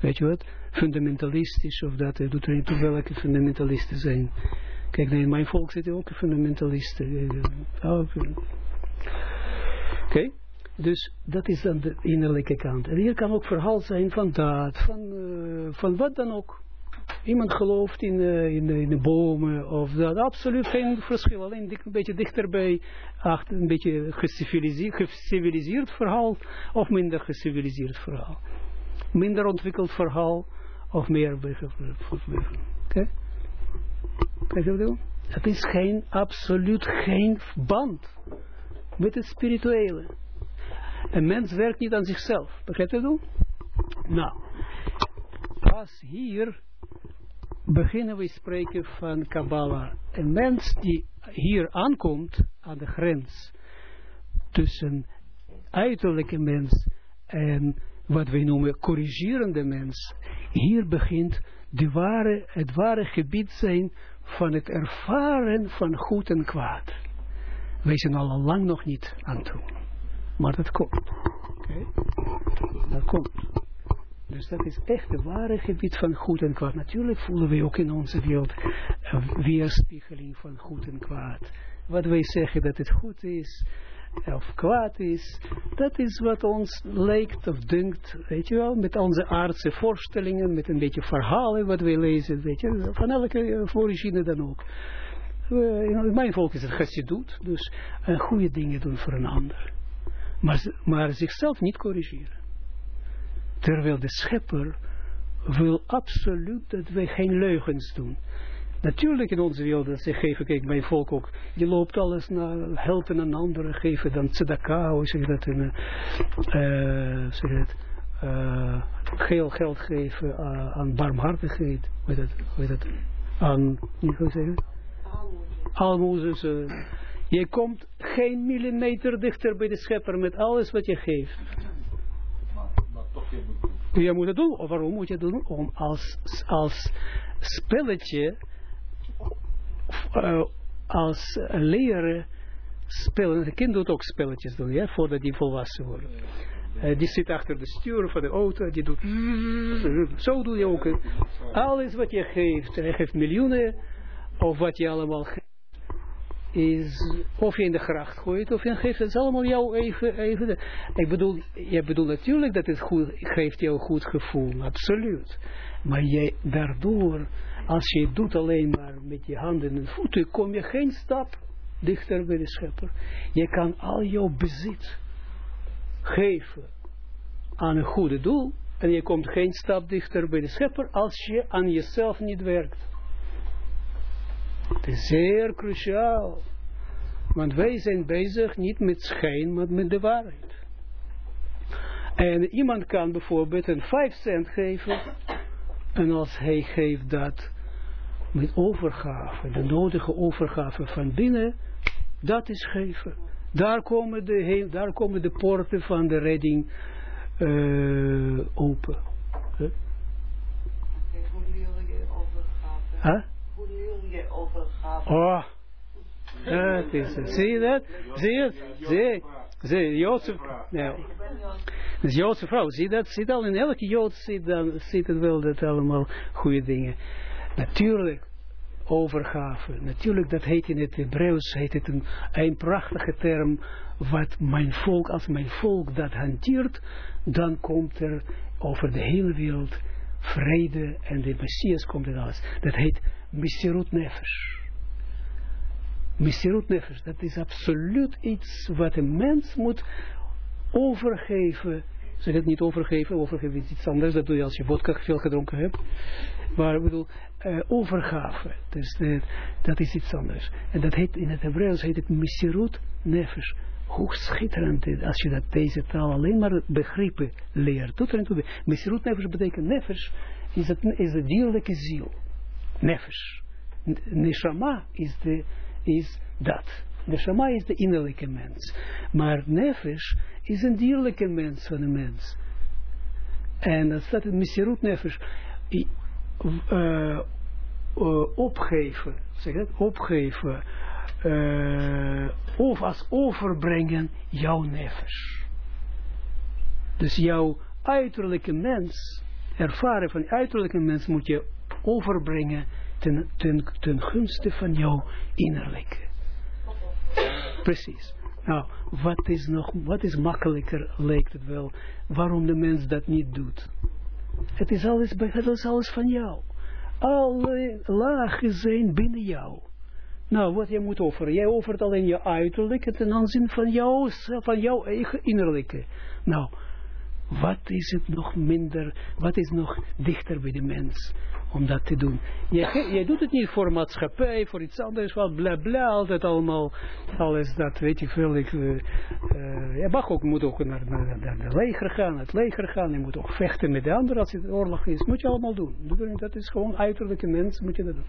Weet je wat? Fundamentalistisch of dat, het doet er niet toe welke fundamentalisten zijn. Kijk, in mijn volk zitten ook fundamentalisten. Oké. Dus dat is dan de innerlijke kant. En hier kan ook verhaal zijn van dat, van, uh, van wat dan ook. Iemand gelooft in, uh, in, de, in de bomen of dat. Absoluut geen verschil. Alleen een beetje dichterbij. Achter, een beetje geciviliseerd, verhaal of minder geciviliseerd verhaal. Minder ontwikkeld verhaal of meer. Oké? Kijk je wat Het is geen, absoluut geen band met het spirituele. Een mens werkt niet aan zichzelf. Begrijp je dat? Nou, pas hier beginnen we spreken van Kabbalah. Een mens die hier aankomt aan de grens tussen uiterlijke mens en wat wij noemen corrigerende mens. Hier begint de ware, het ware gebied zijn van het ervaren van goed en kwaad. Wij zijn al lang nog niet aan toe. Maar dat komt. Dat komt. Dus dat is echt het ware gebied van goed en kwaad. Natuurlijk voelen we ook in onze wereld een weerspiegeling van goed en kwaad. Wat wij zeggen dat het goed is of kwaad is, dat is wat ons lijkt of dunkt, weet je wel, met onze aardse voorstellingen, met een beetje verhalen wat wij lezen, weet je, van elke origine dan ook. in mijn volk is het doet, dus een goede dingen doen voor een ander. Maar, maar zichzelf niet corrigeren. Terwijl de schepper wil absoluut dat wij geen leugens doen. Natuurlijk in onze wereld, dat ze geven, kijk, mijn volk ook, je loopt alles naar helpen aan anderen, geven dan tzedaka, hoe zeg je dat, in, uh, zeg je dat, uh, geel geld geven uh, aan barmhartigheid, hoe dat, hoe dat, aan, hoe zeg je Almoezes. Je komt geen millimeter dichter bij de schepper met alles wat je geeft. Je moet het doen. Of waarom moet je het doen? Om als, als spelletje, uh, als leren spelen. Een kind doet ook spelletjes doen, ja, voordat die volwassen worden. Uh, die zit achter de stuur van de auto, die doet... Zo doe je ook. Alles wat je geeft, hij geeft miljoenen, of wat je allemaal geeft, is of je in de gracht gooit, of je geeft, het allemaal jouw eigen, eigen... Ik bedoel, je bedoelt natuurlijk dat het goed, geeft jou een goed gevoel, absoluut. Maar jij, daardoor, als je doet alleen maar met je handen en voeten, kom je geen stap dichter bij de schepper. Je kan al jouw bezit geven aan een goede doel, en je komt geen stap dichter bij de schepper als je aan jezelf niet werkt. Het is zeer cruciaal. Want wij zijn bezig niet met schijn, maar met de waarheid. En iemand kan bijvoorbeeld een 5 cent geven. En als hij geeft dat met overgave, de nodige overgave van binnen, dat is geven. Daar komen de, daar komen de poorten van de redding uh, open. Huh? Hoe leer je overgave? Huh? Overgave? Oh, dat is het. Zie je dat? Zie je het? Zie, zie nou, Joodse vrouw, zie dat? Zit al in elke Jood zit, dan, zit het wel dat allemaal goede dingen. Natuurlijk, overgave. Natuurlijk, dat heet in het Hebreeuws, heet het een, een prachtige term, wat mijn volk, als mijn volk dat hanteert, dan komt er over de hele wereld vrede en de Messias komt er alles. Dat heet Messirut Nefesh. Messirut Nefesh, dat is absoluut iets wat een mens moet overgeven. Zeg het niet overgeven, overgeven is iets anders, dat doe je als je vodka veel gedronken hebt. Maar ik bedoel, uh, overgave, dus dat is iets anders. En dat heet, in het Hebreeuws heet het Messirut Nefesh. Hoe schitterend als je dat deze taal alleen maar begrippen leert. Er niet toe. Messirut Nefesh betekent Nefesh, is, het, is de dierlijke ziel. Nefesh. Neshama is, de, is dat. Neshama is de innerlijke mens. Maar Nefesh is een dierlijke mens van een mens. En dat staat in Messirut Nefesh. Uh, uh, opgeven, zeg het, opgeven, uh, of als overbrengen jouw nefesh. Dus jouw uiterlijke mens, ervaren van uiterlijke mens moet je overbrengen ten, ten, gunste van jouw innerlijke. Precies. Nou, wat is nog, wat is makkelijker, lijkt het wel, waarom de mens dat niet doet. Het is alles, het is alles van jou. Alle lagen zijn binnen jou. Nou, wat je moet offeren. Jij offert alleen je uiterlijke ten aanzien van jou, van jouw eigen innerlijke. Nou, wat is het nog minder, wat is nog dichter bij de mens om dat te doen? Jij, jij doet het niet voor maatschappij, voor iets anders, wat bla bla, altijd allemaal, alles dat, weet je veel. Ik, uh, je mag ook, moet ook naar, naar, naar het leger gaan, het leger gaan, je moet ook vechten met de anderen als het oorlog is, moet je allemaal doen. Dat is gewoon uiterlijke mens, moet je dat doen.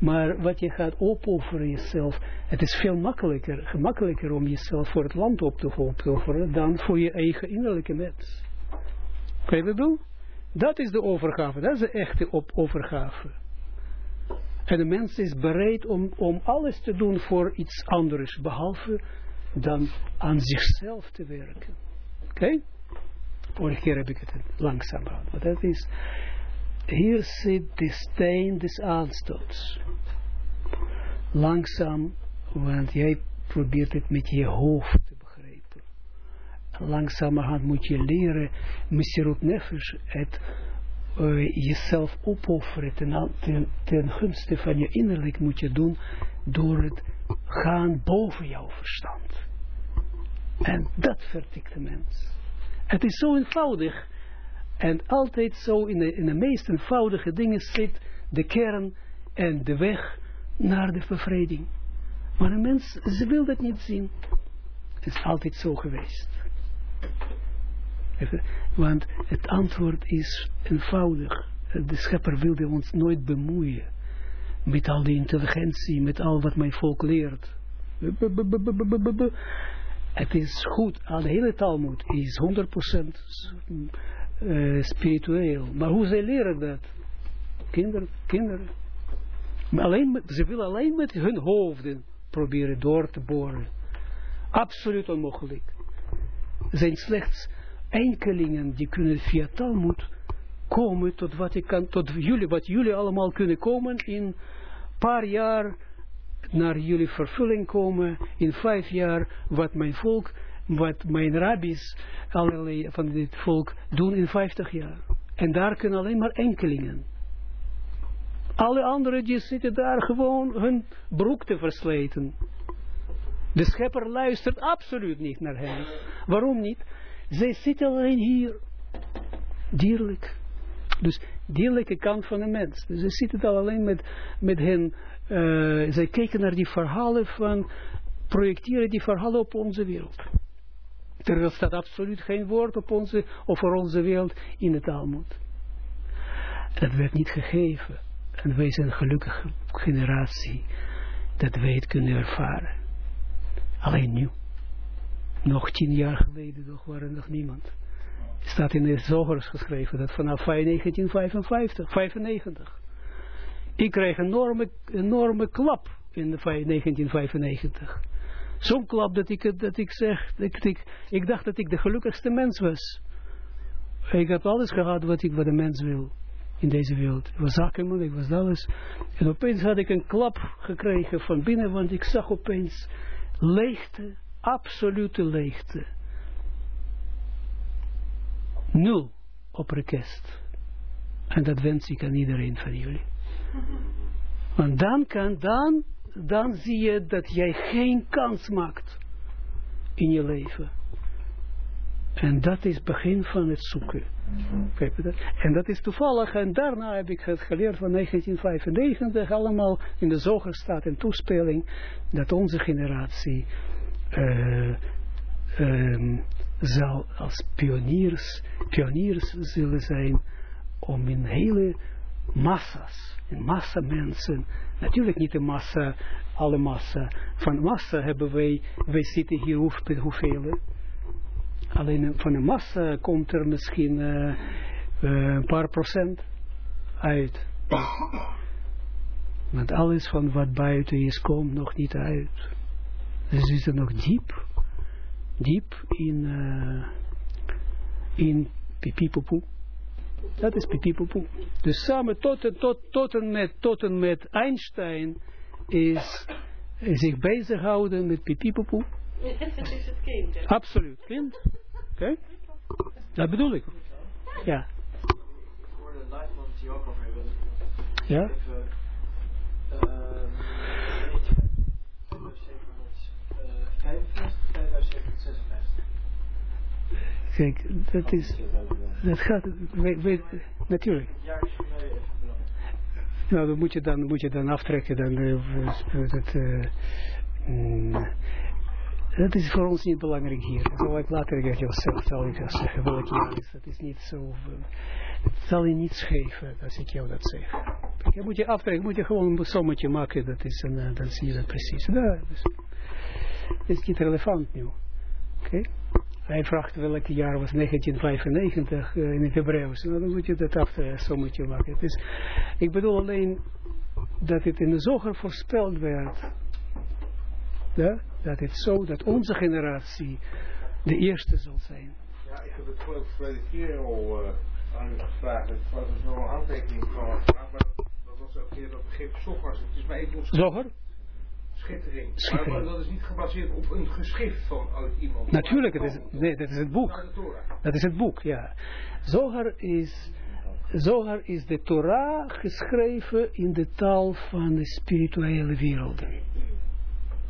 Maar wat je gaat opofferen jezelf, het is veel makkelijker, gemakkelijker om jezelf voor het land op te opofferen dan voor je eigen innerlijke mens. Kan dat doen? Dat is de overgave, dat is de echte op overgave. En de mens is bereid om, om alles te doen voor iets anders, behalve dan aan zichzelf te werken. Oké? Okay? Vorige keer heb ik het langzaam gehad. Maar dat is, hier zit de steen des aanstoots. Langzaam, want jij probeert het met je hoofd. Langzamerhand moet je leren, Messirut Nefesh, het jezelf opofferen ten, ten, ten gunste van je innerlijk moet je doen door het gaan boven jouw verstand. En dat vertikt de mens. Het is zo eenvoudig En altijd zo in de, in de meest eenvoudige dingen zit de kern en de weg naar de bevrijding. Maar een mens, ze wil dat niet zien. Het is altijd zo geweest. Want het antwoord is eenvoudig. De schepper wilde ons nooit bemoeien. Met al die intelligentie, met al wat mijn volk leert. Het is goed, al de hele Talmud is 100% uh, spiritueel. Maar hoe zij leren dat? Kinderen, kinderen. Alleen ze willen alleen met hun hoofden proberen door te boren. Absoluut onmogelijk. Zijn slechts enkelingen die kunnen via Talmud komen tot wat ik kan, tot jullie, wat jullie allemaal kunnen komen in paar jaar naar jullie vervulling komen, in vijf jaar wat mijn volk, wat mijn rabbis, allerlei van dit volk doen in vijftig jaar. En daar kunnen alleen maar enkelingen. Alle anderen die zitten daar gewoon hun broek te versleten. De schepper luistert absoluut niet naar hen. Waarom niet? Zij zitten alleen hier. Dierlijk. Dus dierlijke kant van de mens. Dus ze zitten al alleen met, met hen. Uh, zij kijken naar die verhalen van, projecteren die verhalen op onze wereld. Terwijl staat absoluut geen woord op onze, over onze wereld in het Talmud. Dat werd niet gegeven. En wij zijn een gelukkige generatie dat wij het kunnen ervaren. Alleen nu. Nog tien jaar geleden nog waren nog niemand. Staat in de zogers geschreven dat vanaf 1955, 95. Ik kreeg een enorme, enorme klap in de 1995. Zo'n klap dat ik, dat ik zeg, dat ik, ik dacht dat ik de gelukkigste mens was. Ik heb alles gehad wat ik wat de mens wil in deze wereld. Ik was zakenman, ik was alles. En opeens had ik een klap gekregen van binnen, want ik zag opeens leegte, absolute leegte. Nul op request. En dat wens ik aan iedereen van jullie. Want dan kan, dan, dan zie je dat jij geen kans maakt in je leven. En dat is het begin van het zoeken. En dat is toevallig, en daarna heb ik het geleerd van 1995, allemaal in de zoger staat een toespeling, dat onze generatie uh, zal als pioniers, pioniers zullen zijn om in hele massa's, in massa mensen, natuurlijk niet in massa, alle massa, van massa hebben wij, wij zitten hier hoeveel Alleen van de massa komt er misschien uh, uh, een paar procent uit. Want alles van wat buiten is, komt nog niet uit. Is er nog diep, diep in, uh, in pipipopoe. Dat is pipipopoe. Dus samen tot, en, tot, tot, en met, tot en met Einstein is, is zich bezighouden met pipipopoe. Het is het kind. Hè? Absoluut, kind. Oké? Okay? Dat bedoel ik. Ja. Hoorde een live van die ook nog hebben. Ja? Even, Kijk, dat is, dat gaat, weet, weet, natuurlijk. Nou, dan moet je dan, moet je dan aftrekken, dan, uh, dat, uh, mm, dat is voor ons niet belangrijk hier. Dat zal ik later zelf zal ik zeggen welk jaar. Dat is niet zo. Het zal je niets geven als ik jou dat zeg. Je moet je aftrekken, moet je gewoon een sommetje maken. Dat is een, uh, dan zie dat precies. Dat is, niet relevant nu. Oké? Okay? Hij vraagt welk jaar was 1995 uh, in het Hebreeuws. Nou, dan moet je dat aftrekken, sommetje maken. Het is, ik bedoel alleen dat het in de zoger voorspeld werd. Ja? Dat het zo, dat onze generatie de eerste zal zijn. Ja, ik heb het vorige keer al uh, aan u gevraagd. Het was dus nog een handtekening van maar dat was ook keer dat begrip Zoggers. Het is maar even Zogger? Schittering. Schittering. Maar dat is niet gebaseerd op een geschrift van iemand. Natuurlijk, het is, nee, dat is het boek. Dat is het boek, ja. Zoger is, Zoger is de Torah geschreven in de taal van de spirituele werelden.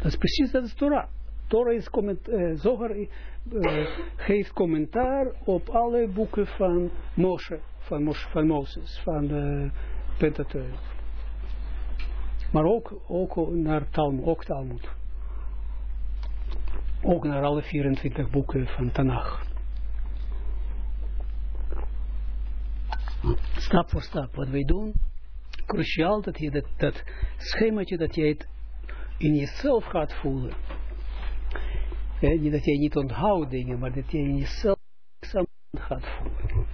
Dat is precies, dat is Torah. Torah is comment, uh, geeft commentaar op alle boeken van Moshe, van, Moshe, van Mozes, van de Pentateuch. Maar ook, ook naar Talmud, ook Talmud. Ook naar alle 24 boeken van Tanach. Stap voor stap, wat wij doen, cruciaal dat je dat, dat schemaatje dat je het in jezelf gaat voelen. Niet dat jij niet onthoudt dingen, maar dat je in jezelf gaat voelen.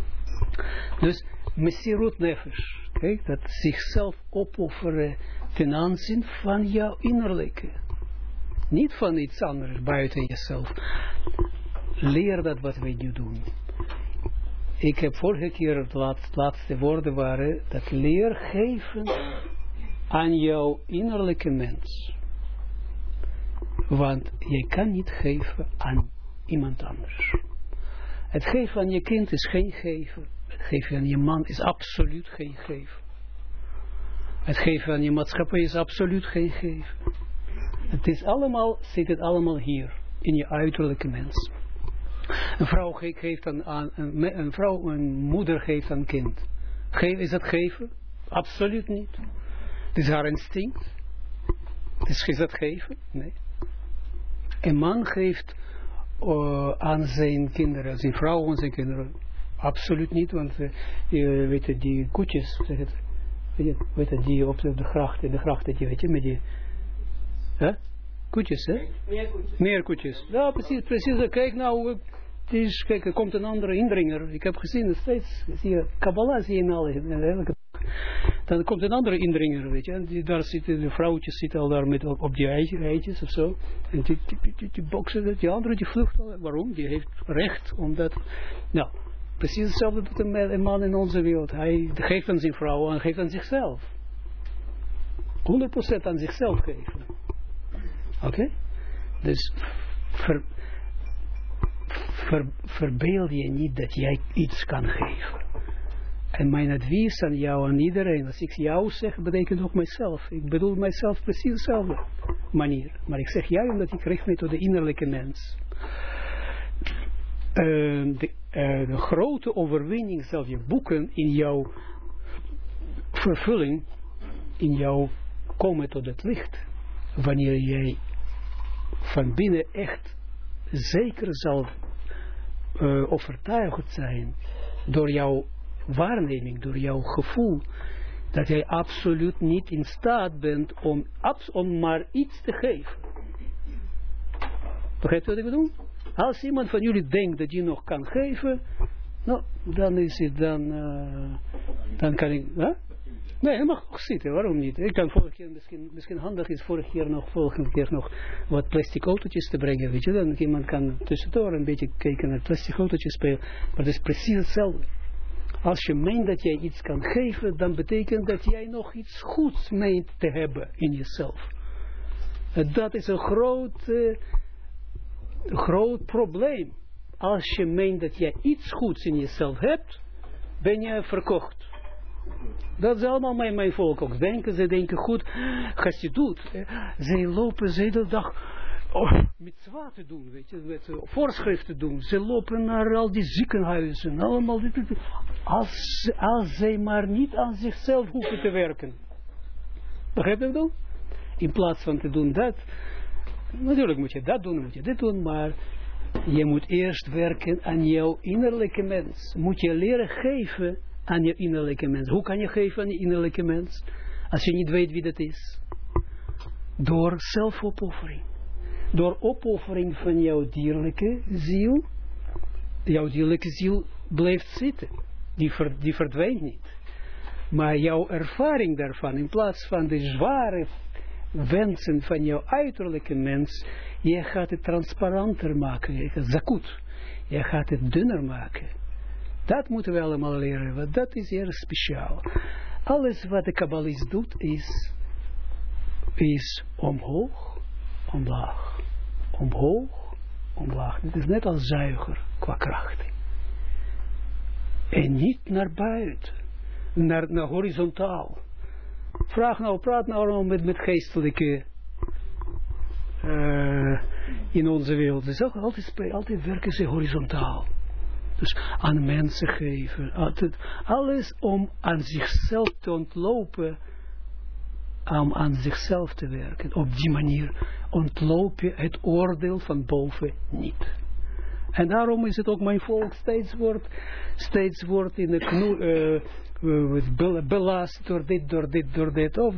Dus Messirut Nefesh, okay, dat zichzelf opofferen ten aanzien van jouw innerlijke. Niet van iets anders buiten jezelf. Leer dat wat wij nu doen. Ik heb vorige keer het laatste, laatste woorden waren dat leer geven aan jouw innerlijke mens. Want je kan niet geven aan iemand anders. Het geven aan je kind is geen geven. Het geven aan je man is absoluut geen geven. Het geven aan je maatschappij is absoluut geen geven. Het is allemaal, zit het allemaal hier, in je uiterlijke mens. Een vrouw geeft aan, aan een, een, vrouw, een moeder geeft aan kind. Ge is dat geven? Absoluut niet. Het is haar instinct. Het is, is dat geven? Nee. Een man geeft uh, aan zijn kinderen, zijn vrouw aan zijn kinderen. Absoluut niet, want uh, je weet die koetjes, zeg het, weet je, die op de, de gracht, de gracht, die, weet je, met die, hè? Koetjes, hè? Meer koetjes. Meer koetjes. Ja, precies, precies. Kijk nou, het is, kijk, er komt een andere indringer. Ik heb gezien, het steeds, zie je, Kabbalah zie je in alle, in elke dan komt een andere indringer, weet je, en daar zitten, de vrouwtjes zitten al daar met op, die eitjes of zo, en die, die, die, die boksen, die andere die vlucht al, waarom? Die heeft recht, omdat, nou, precies hetzelfde doet een, man in onze wereld, hij geeft aan zijn vrouw en geeft aan zichzelf. 100% aan zichzelf geven. Oké? Dus ver, ver, verbeel je niet dat jij iets kan geven. En mijn advies aan jou, aan iedereen, als ik jou zeg, betekent ook mijzelf. Ik bedoel mijzelf precies dezelfde manier. Maar ik zeg jij omdat ik richt me tot de innerlijke mens. Uh, de, uh, de, grote overwinning zal je boeken in jouw vervulling, in jouw komen tot het licht. Wanneer jij van binnen echt zeker zal uh, overtuigd zijn door jouw waarneming, door jouw gevoel, dat jij absoluut niet in staat bent om, om maar iets te geven. Begrijpt wat ik bedoel? Als iemand van jullie denkt dat je nog kan geven, nou, dan is het dan, uh, dan kan ik, huh? Nee, hij mag ook zitten, waarom niet? Ik kan volgende keer, misschien, misschien handig is vorige keer nog, volgende keer nog wat plastic autootjes te brengen, weet je, dan iemand kan tussendoor een beetje kijken naar plastic autootjes spelen, maar het is precies hetzelfde. Als je meent dat jij iets kan geven, dan betekent dat jij nog iets goeds meent te hebben in jezelf. En dat is een groot, uh, groot probleem. Als je meent dat jij iets goeds in jezelf hebt, ben je verkocht. Dat is allemaal mijn, mijn volk ook denken. Ze denken goed, als je doet. Ze lopen hele dag oh, met te doen, weet je, met uh, voorschriften doen. Ze lopen naar al die ziekenhuizen, allemaal dit, dit. Als, als zij maar niet aan zichzelf hoeven te werken. Begrijp je dat? In plaats van te doen dat, natuurlijk moet je dat doen, moet je dit doen, maar je moet eerst werken aan jouw innerlijke mens. Moet je leren geven aan je innerlijke mens. Hoe kan je geven aan je innerlijke mens? Als je niet weet wie dat is. Door zelfopoffering. Door opoffering van jouw dierlijke ziel. Jouw dierlijke ziel blijft zitten. Die, ver, die verdwijnt niet. Maar jouw ervaring daarvan, in plaats van de zware wensen van jouw uiterlijke mens, je gaat het transparanter maken. Je gaat zakut. Je gaat het dunner maken. Dat moeten we allemaal leren, want dat is heel speciaal. Alles wat de kabbalist doet is, is omhoog, omlaag. Omhoog, omlaag. Het is net als zuiger qua kracht. En niet naar buiten, naar, naar horizontaal. Vraag nou, praat nou met, met geestelijke uh, in onze wereld. Dus altijd, altijd werken ze horizontaal. Dus aan mensen geven. Altijd, alles om aan zichzelf te ontlopen. Om aan zichzelf te werken. Op die manier ontloop je het oordeel van boven niet. En daarom is het ook mijn volk steeds wordt, steeds wordt in de knoe, eh, eh, be- belast door dit, door dit, door dit. Of